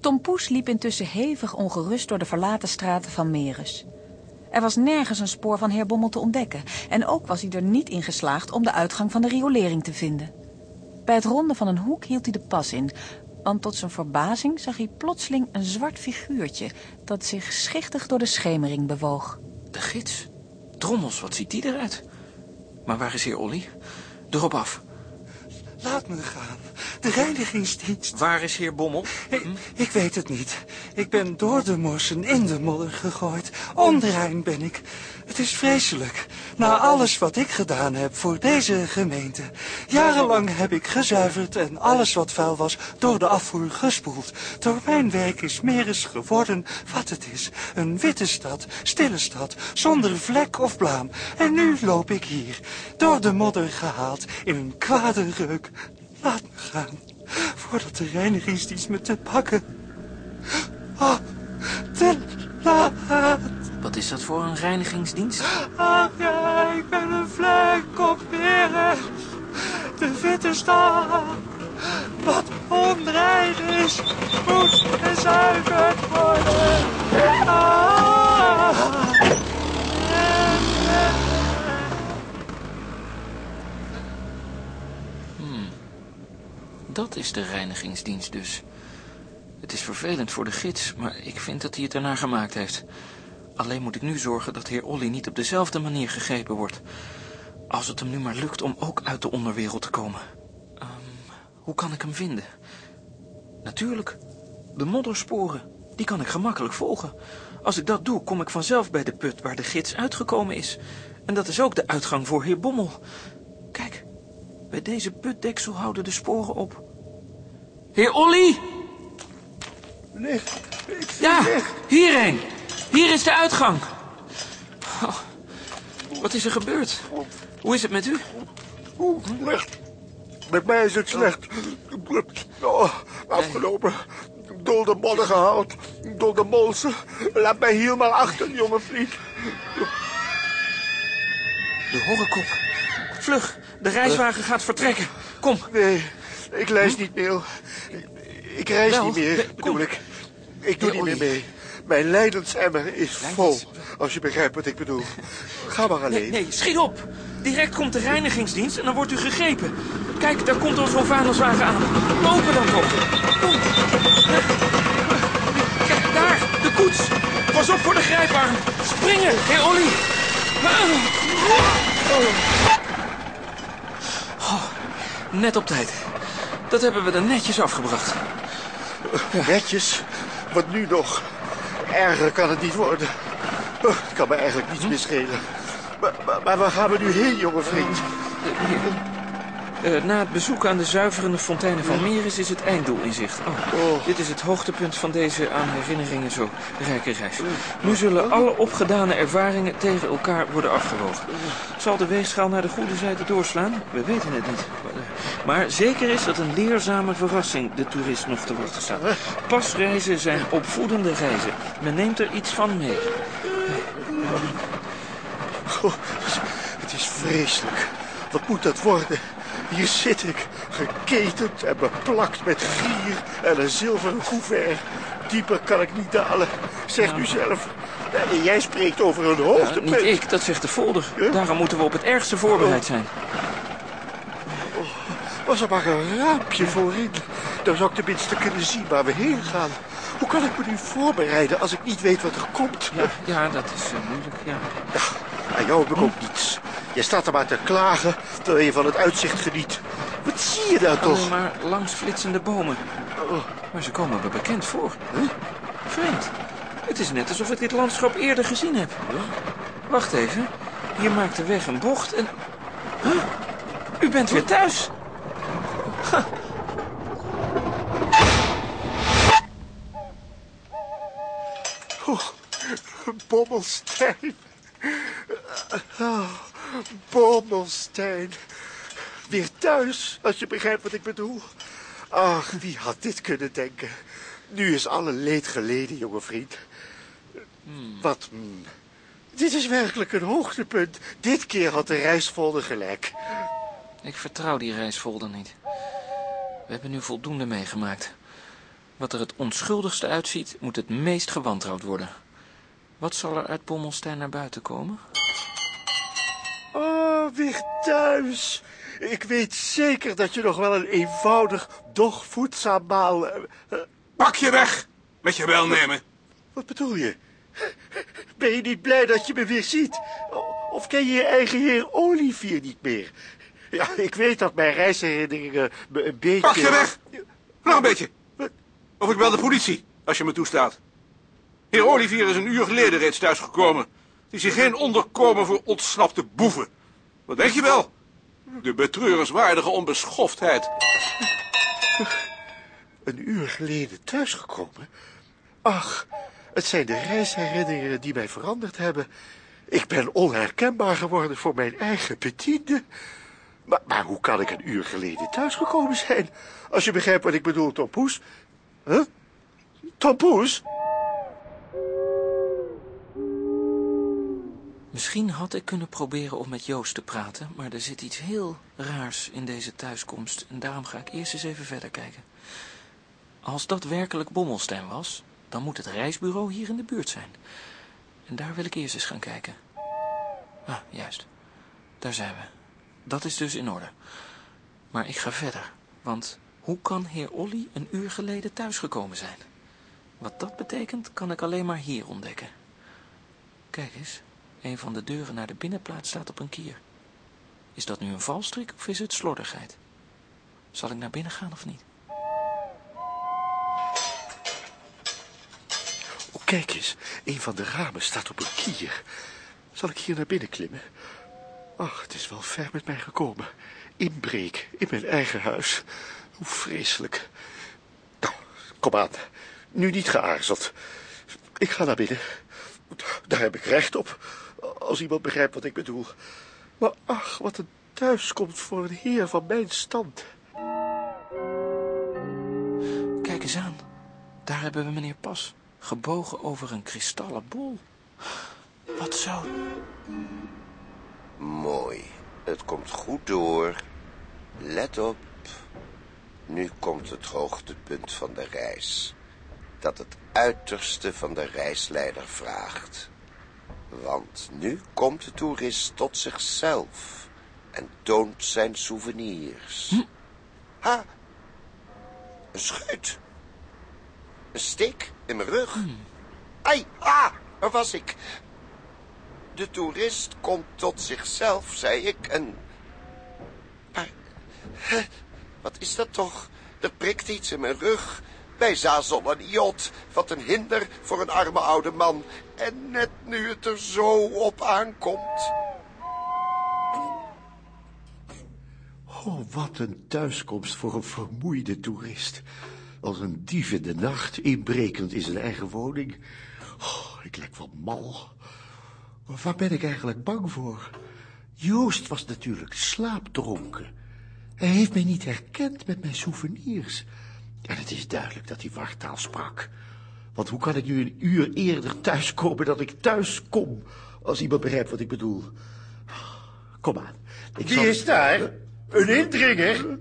Tom Poes liep intussen hevig ongerust door de verlaten straten van Meres. Er was nergens een spoor van heer Bommel te ontdekken... en ook was hij er niet in geslaagd om de uitgang van de riolering te vinden. Bij het ronden van een hoek hield hij de pas in... want tot zijn verbazing zag hij plotseling een zwart figuurtje... dat zich schichtig door de schemering bewoog. De gids? Drommels, wat ziet die eruit? Maar waar is heer Olly? Erop af. Laat me gaan. De reinigingsdienst. Waar is heer Bommel? Ik, ik weet het niet. Ik ben door de morsen in de modder gegooid. Onrein ben ik. Het is vreselijk. Na alles wat ik gedaan heb voor deze gemeente. Jarenlang heb ik gezuiverd en alles wat vuil was door de afvoer gespoeld. Door mijn werk is Meres geworden wat het is. Een witte stad, stille stad, zonder vlek of blaam. En nu loop ik hier, door de modder gehaald, in een kwade reuk. Laat me gaan, voordat de reinigingsdienst me te pakken. Oh, te laat. Wat is dat voor een reinigingsdienst? Ach ja, ik ben een vlek op. De witte stad. Wat onrein is, moet gezuiverd worden. Ah. Dat is de reinigingsdienst dus. Het is vervelend voor de gids, maar ik vind dat hij het ernaar gemaakt heeft. Alleen moet ik nu zorgen dat heer Olly niet op dezelfde manier gegrepen wordt. Als het hem nu maar lukt om ook uit de onderwereld te komen. Ehm, hoe kan ik hem vinden? Natuurlijk, de moddersporen, die kan ik gemakkelijk volgen. Als ik dat doe, kom ik vanzelf bij de put waar de gids uitgekomen is. En dat is ook de uitgang voor heer Bommel. Kijk, bij deze putdeksel houden de sporen op. Heer Olly! Nee, Ja, hierheen. Hier is de uitgang. Oh, wat is er gebeurd? Hoe is het met u? Oeh, slecht. Met mij is het slecht. Oh, afgelopen. Door de modder gehaald. Door de molsen. Laat mij hier maar achter, jonge vriend. De horrekop. Vlug, de reiswagen gaat vertrekken. Kom. Nee, ik reis niet meer. Ik reis Wel, niet meer, bedoel kom. ik. Ik doe Nee, niet meer mee. Mijn lijdensemmer is vol, als je begrijpt wat ik bedoel. Ga maar alleen. Nee, nee, schiet op. Direct komt de reinigingsdienst en dan wordt u gegrepen. Kijk, daar komt onze vuilniswagen aan. Lopen dan toch. Kom. Kijk, daar, de koets. Pas op voor de grijparm. Springen, heer Olly. Oh, net op tijd. Dat hebben we er netjes afgebracht. Netjes. Wat nu nog? Erger kan het niet worden. Oh, Het kan me eigenlijk niets meer schelen. Maar, maar, maar waar gaan we nu heen, jonge vriend? Eh, na het bezoek aan de zuiverende fonteinen van Meres is het einddoel in zicht. Oh, Dit is het hoogtepunt van deze aan herinneringen zo rijke reis. Nu zullen alle opgedane ervaringen tegen elkaar worden afgewogen. Zal de weegschaal naar de goede zijde doorslaan? We weten het niet. Maar zeker is dat een leerzame verrassing de toerist nog te wachten staat. Pasreizen zijn opvoedende reizen. Men neemt er iets van mee. Oh, het is vreselijk. Wat moet dat worden? Hier zit ik, geketend en beplakt met gier en een zilveren couvert. Dieper kan ik niet dalen. Zeg nu zelf. Eh, Jij spreekt over een hoogtepunt. niet ik, dat zegt de folder. Daarom moeten we op het ergste voorbereid zijn. Oh, Was er maar een raampje voorin. Dan zou ik tenminste kunnen zien waar we heen gaan. Hoe kan ik me nu voorbereiden als ik niet weet wat er komt? Ja, ja dat is uh, moeilijk, ja. ja. Aan jou heb ik ook niets. Je staat er maar te klagen terwijl je van het uitzicht geniet. Wat zie je daar toch? Alleen maar langs flitsende bomen. Maar ze komen me bekend voor. Huh? Vreemd. Het is net alsof ik dit landschap eerder gezien heb. Huh? Wacht even. Hier maakt de weg een bocht en... Huh? U bent weer thuis. Ha. Oh, Bommelstein. Oh, Bommelstein. Weer thuis, als je begrijpt wat ik bedoel. Ach, wie had dit kunnen denken? Nu is alle leed geleden, jonge vriend. Hmm. Wat? Hmm. Dit is werkelijk een hoogtepunt. Dit keer had de reisfolder gelijk. Ik vertrouw die reisfolder niet. We hebben nu voldoende meegemaakt. Wat er het onschuldigste uitziet, moet het meest gewantrouwd worden. Wat zal er uit Bommelstein naar buiten komen? Oh, weer thuis. Ik weet zeker dat je nog wel een eenvoudig, doch voedzaam maal... Uh, Pak je weg, met je welnemen. Wat bedoel je? Ben je niet blij dat je me weer ziet? Of ken je je eigen heer Olivier niet meer? Ja, ik weet dat mijn reisherinneringen me een beetje... Pak je weg! Nog een beetje. Of ik bel de politie, als je me toestaat. Heer Olivier is een uur geleden reeds thuisgekomen. Het is geen onderkomen voor ontsnapte boeven. Wat denk je wel? De betreurenswaardige onbeschoftheid. Een uur geleden thuisgekomen? Ach, het zijn de reisherinneringen die mij veranderd hebben. Ik ben onherkenbaar geworden voor mijn eigen bediende. Maar, hoe kan ik een uur geleden thuisgekomen zijn? Als je begrijpt wat ik bedoel, Tom Poes. Huh? Misschien had ik kunnen proberen om met Joost te praten, maar er zit iets heel raars in deze thuiskomst en daarom ga ik eerst eens even verder kijken. Als dat werkelijk Bommelstein was, dan moet het reisbureau hier in de buurt zijn. En daar wil ik eerst eens gaan kijken. Ah, juist. Daar zijn we. Dat is dus in orde. Maar ik ga verder, want hoe kan heer Olly een uur geleden thuisgekomen zijn? Wat dat betekent, kan ik alleen maar hier ontdekken. Kijk eens, een van de deuren naar de binnenplaats staat op een kier. Is dat nu een valstrik of is het slordigheid? Zal ik naar binnen gaan of niet? Oh, kijk eens, een van de ramen staat op een kier. Zal ik hier naar binnen klimmen? Ach, het is wel ver met mij gekomen. Inbreek in mijn eigen huis. Hoe vreselijk. Nou, kom aan. Nu niet geaarzeld. Ik ga naar binnen. Daar heb ik recht op. Als iemand begrijpt wat ik bedoel. Maar ach, wat een thuiskomst voor een heer van mijn stand. Kijk eens aan. Daar hebben we meneer Pas. Gebogen over een kristallen bol. Wat zo? Mooi. Het komt goed door. Let op. Nu komt het hoogtepunt van de reis. Dat het uiterste van de reisleider vraagt. Want nu komt de toerist tot zichzelf en toont zijn souvenirs. Hm? Ha, een scheut. Een steek in mijn rug. Hm. Ai, ah, waar was ik? De toerist komt tot zichzelf, zei ik, en... Maar, wat is dat toch? Er prikt iets in mijn rug. Zazon een iot, wat een hinder voor een arme oude man. En net nu het er zo op aankomt. Oh, wat een thuiskomst voor een vermoeide toerist. Als een dief in de nacht, inbrekend in zijn eigen woning. Oh, ik lijk wel mal. Waar ben ik eigenlijk bang voor? Joost was natuurlijk slaapdronken. Hij heeft mij niet herkend met mijn souvenirs. En het is duidelijk dat hij wartaal sprak. Want hoe kan ik nu een uur eerder thuiskomen dan ik thuis kom? Als iemand begrijpt wat ik bedoel. Kom aan. Ik Wie is daar? Een indringer?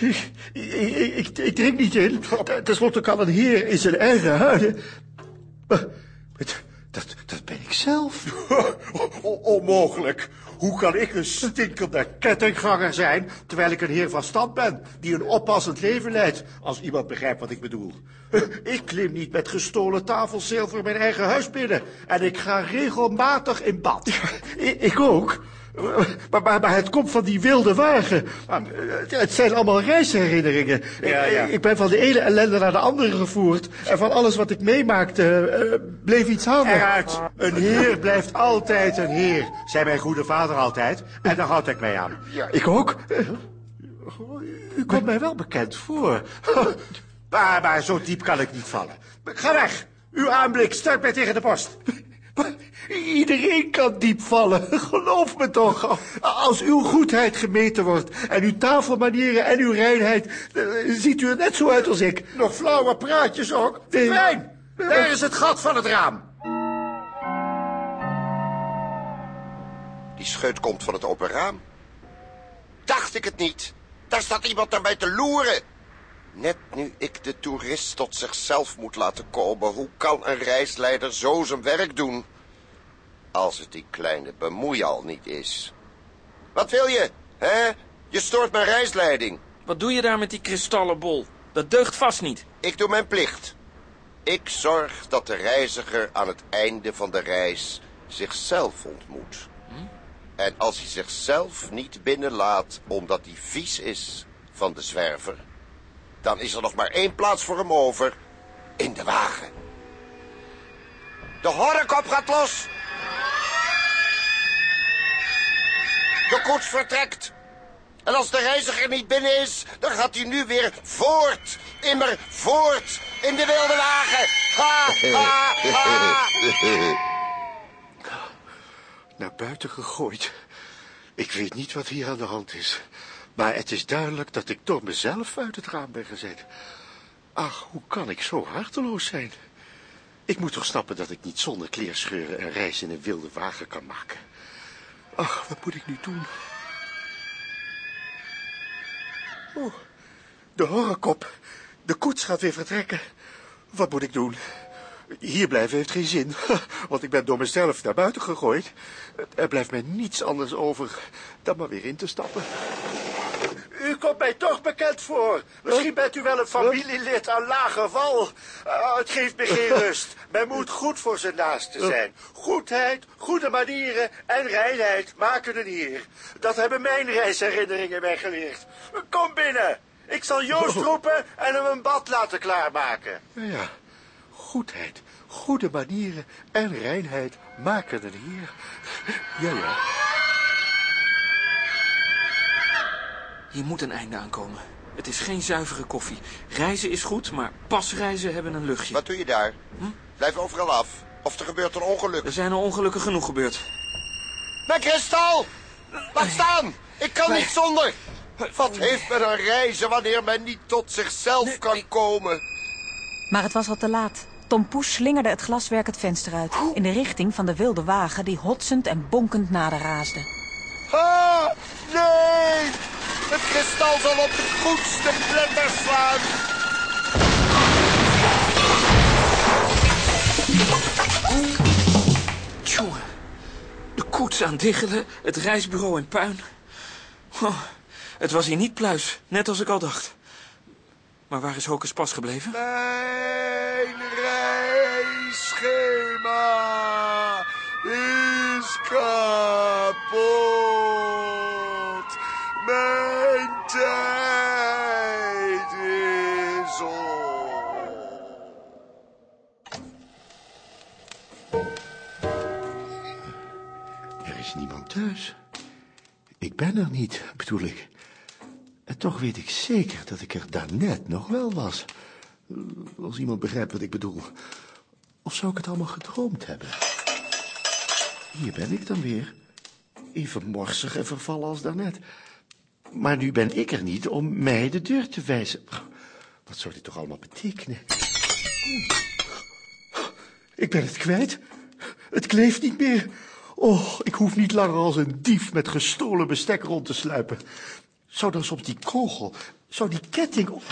Ik, ik, ik, drink niet in. Ten slotte kan een heer in zijn eigen huiden. Maar, dat, dat ben ik zelf. Onmogelijk. Hoe kan ik een stinkende kettingganger zijn... terwijl ik een heer van stand ben, die een oppassend leven leidt... als iemand begrijpt wat ik bedoel. Ik klim niet met gestolen tafelzilver mijn eigen huis binnen... en ik ga regelmatig in bad. Ik, ook... Maar, maar, maar, het komt van die wilde wagen. Het zijn allemaal reisherinneringen. Ja, ja. Ik ben van de ene ellende naar de andere gevoerd. En van alles wat ik meemaakte, uh, bleef iets hangen. Eruit. Een heer blijft altijd een heer, zei mijn goede vader altijd. En daar houd ik mij aan. Ja. Ik ook. U komt mij wel bekend voor. Maar, maar zo diep kan ik niet vallen. Ga weg. Uw aanblik stuit mij tegen de post. Iedereen kan diep vallen, geloof me toch. Als uw goedheid gemeten wordt en uw tafelmanieren en uw reinheid, ziet u er net zo uit als ik. Nog flauwe praatjes ook. Fijn, daar is het gat van het raam. Die scheut komt van het open raam. Dacht ik het niet. Daar staat iemand naar mij te loeren. Net nu ik de toerist tot zichzelf moet laten komen, hoe kan een reisleider zo zijn werk doen? Als het die kleine bemoeial niet is. Wat wil je, hè? Je stoort mijn reisleiding. Wat doe je daar met die kristallen bol? Dat deugt vast niet. Ik doe mijn plicht. Ik zorg dat de reiziger aan het einde van de reis zichzelf ontmoet. En als hij zichzelf niet binnenlaat omdat hij vies is van de zwerver... dan is er nog maar één plaats voor hem over. In de wagen. De horrekop gaat los. De koets vertrekt. En als de reiziger niet binnen is, dan gaat hij nu weer voort. Immer voort in de wilde wagen. Ha, ha, ha. Naar buiten gegooid. Ik weet niet wat hier aan de hand is. Maar het is duidelijk dat ik door mezelf uit het raam ben gezet. Ach, hoe kan ik zo harteloos zijn? Ik moet toch snappen dat ik niet zonder kleerscheuren een reis in een wilde wagen kan maken. Ach, wat moet ik nu doen? Oh, de horrekop. De koets gaat weer vertrekken. Wat moet ik doen? Hier blijven heeft geen zin, want ik ben door mezelf naar buiten gegooid. Er blijft mij niets anders over dan maar weer in te stappen. U komt mij toch bekend voor. Misschien bent u wel een familielid aan lage val. Uh, het geeft me geen rust. Men moet goed voor zijn naasten zijn. Goedheid, goede manieren en reinheid maken een heer. Dat hebben mijn reisherinneringen mij geleerd. Kom binnen. Ik zal Joost roepen en hem een bad laten klaarmaken. Ja, ja. Goedheid, goede manieren en reinheid maken een heer. Ja, ja. Hier moet een einde aankomen. Het is geen zuivere koffie. Reizen is goed, maar pasreizen hebben een luchtje. Wat doe je daar? Hm? Blijf overal af. Of er gebeurt een ongeluk. Er zijn al ongelukken genoeg gebeurd. Mijn kristal! Laat staan! Ik kan niet zonder! Wat heeft men aan reizen wanneer men niet tot zichzelf kan komen? Maar het was al te laat. Tom Poes slingerde het glaswerk het venster uit... in de richting van de wilde wagen die hotsend en bonkend nader raasde. Ah, nee! Het kristal zal op de goedste pletter slaan. Tjonge, de koets aan diggelen, het reisbureau in puin. Oh, het was hier niet pluis, net als ik al dacht. Maar waar is Hocus Pas gebleven? Mijn reisschema is kapot. Ik ben er niet, bedoel ik. En toch weet ik zeker dat ik er daarnet nog wel was. Als iemand begrijpt wat ik bedoel. Of zou ik het allemaal gedroomd hebben? Hier ben ik dan weer. Even morsig en vervallen als daarnet. Maar nu ben ik er niet om mij de deur te wijzen. Wat zou dit toch allemaal betekenen? Ik ben het kwijt. Het kleeft niet meer. Oh, ik hoef niet langer als een dief met gestolen bestek rond te sluipen. Zou dan soms die kogel, zou die ketting... Oh.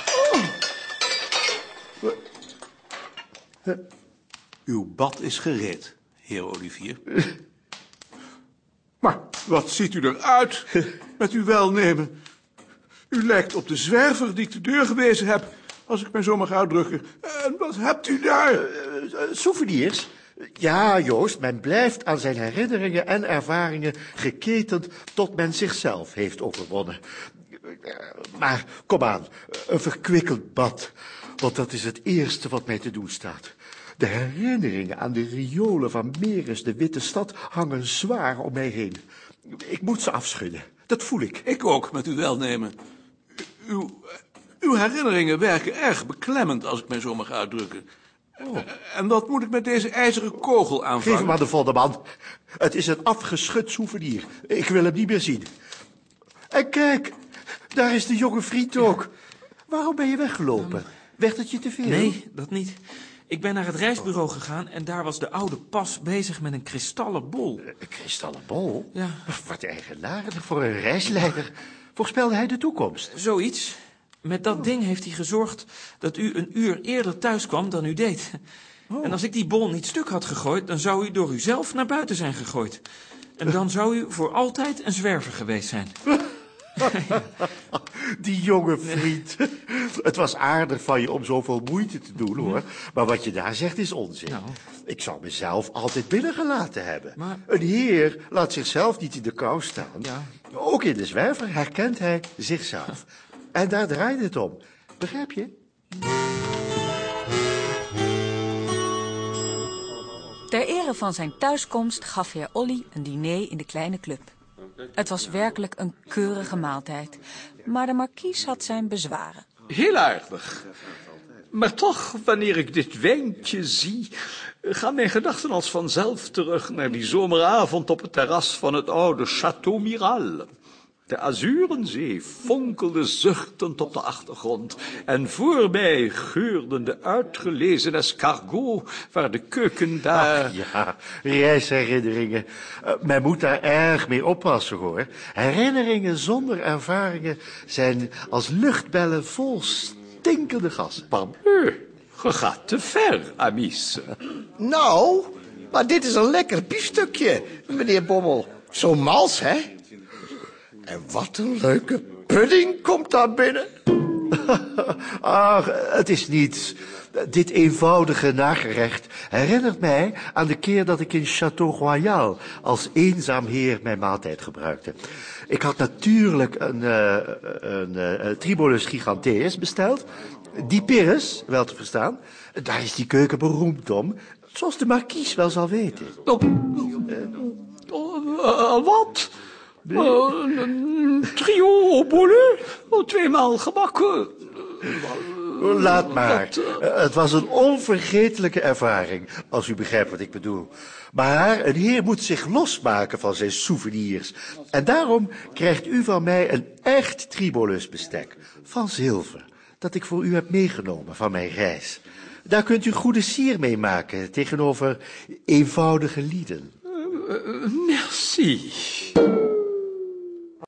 Uw bad is gereed, heer Olivier. Maar Wat ziet u eruit met uw welnemen? U lijkt op de zwerver die ik de deur gewezen heb, als ik mij zo mag uitdrukken. En wat hebt u daar? Uh, souvenirs? Ja, Joost, men blijft aan zijn herinneringen en ervaringen geketend tot men zichzelf heeft overwonnen. Maar kom aan, een verkwikkeld bad, want dat is het eerste wat mij te doen staat. De herinneringen aan de riolen van Meres, de witte stad, hangen zwaar om mij heen. Ik moet ze afschudden, dat voel ik. Ik ook, met uw welnemen. Uw, uw herinneringen werken erg beklemmend, als ik mij zo mag uitdrukken. Oh. En wat moet ik met deze ijzeren kogel aanvangen? Geef hem aan de voddenman. Het is een afgeschud souvenir. Ik wil hem niet meer zien. En kijk, daar is de jonge vriend ook. Waarom ben je weggelopen? Werd het je te veel? Nee, dat niet. Ik ben naar het reisbureau gegaan en daar was de oude pas bezig met een kristallen bol. Een kristallen bol? Ja. Wat eigenaardig voor een reisleider. Voorspelde hij de toekomst? Zoiets. Met dat ding heeft hij gezorgd dat u een uur eerder thuis kwam dan u deed. En als ik die bol niet stuk had gegooid, dan zou u door uzelf naar buiten zijn gegooid. En dan zou u voor altijd een zwerver geweest zijn. Die jonge vriend. Het was aardig van je om zoveel moeite te doen, hoor. Maar wat je daar zegt is onzin. Nou. Ik zou mezelf altijd binnengelaten hebben. Een heer laat zichzelf niet in de kou staan. Ook in de zwerver herkent hij zichzelf. En daar draait het om. Begrijp je? Ter ere van zijn thuiskomst gaf heer Olly een diner in de kleine club. Het was werkelijk een keurige maaltijd. Maar de markies had zijn bezwaren. Heel aardig. Maar toch, wanneer ik dit wijntje zie, gaan mijn gedachten als vanzelf terug naar die zomeravond op het terras van het oude Château Miral. De azurenzee fonkelde zuchtend op de achtergrond en voor mij geurden de uitgelezen escargot waar de keuken daar... Ach, ja, reisherinneringen. Uh, men moet daar erg mee oppassen, hoor. Herinneringen zonder ervaringen zijn als luchtbellen vol stinkende gas. Pam. U, je gaat te ver, Amis. Nou, maar dit is een lekker biefstukje, meneer Bommel. Zo mals, hè? En wat een leuke pudding komt daar binnen. Ach, het is niets. Dit eenvoudige nagerecht herinnert mij aan de keer dat ik in Château Royal als eenzaam heer mijn maaltijd gebruikte. Ik had natuurlijk een, uh, een uh, Tribolus giganteus besteld. Die Pyrrhus, wel te verstaan. Daar is die keuken beroemd om, zoals de markies wel zal weten. Oh, uh, wat? Uh, een trio au boulet, tweemaal gebakken. Laat maar. Het was een onvergetelijke ervaring, als u begrijpt wat ik bedoel. Maar een heer moet zich losmaken van zijn souvenirs. En daarom krijgt u van mij een echt tribolus bestek. Van zilver. Dat ik voor u heb meegenomen van mijn reis. Daar kunt u goede sier mee maken tegenover eenvoudige lieden. Uh, merci.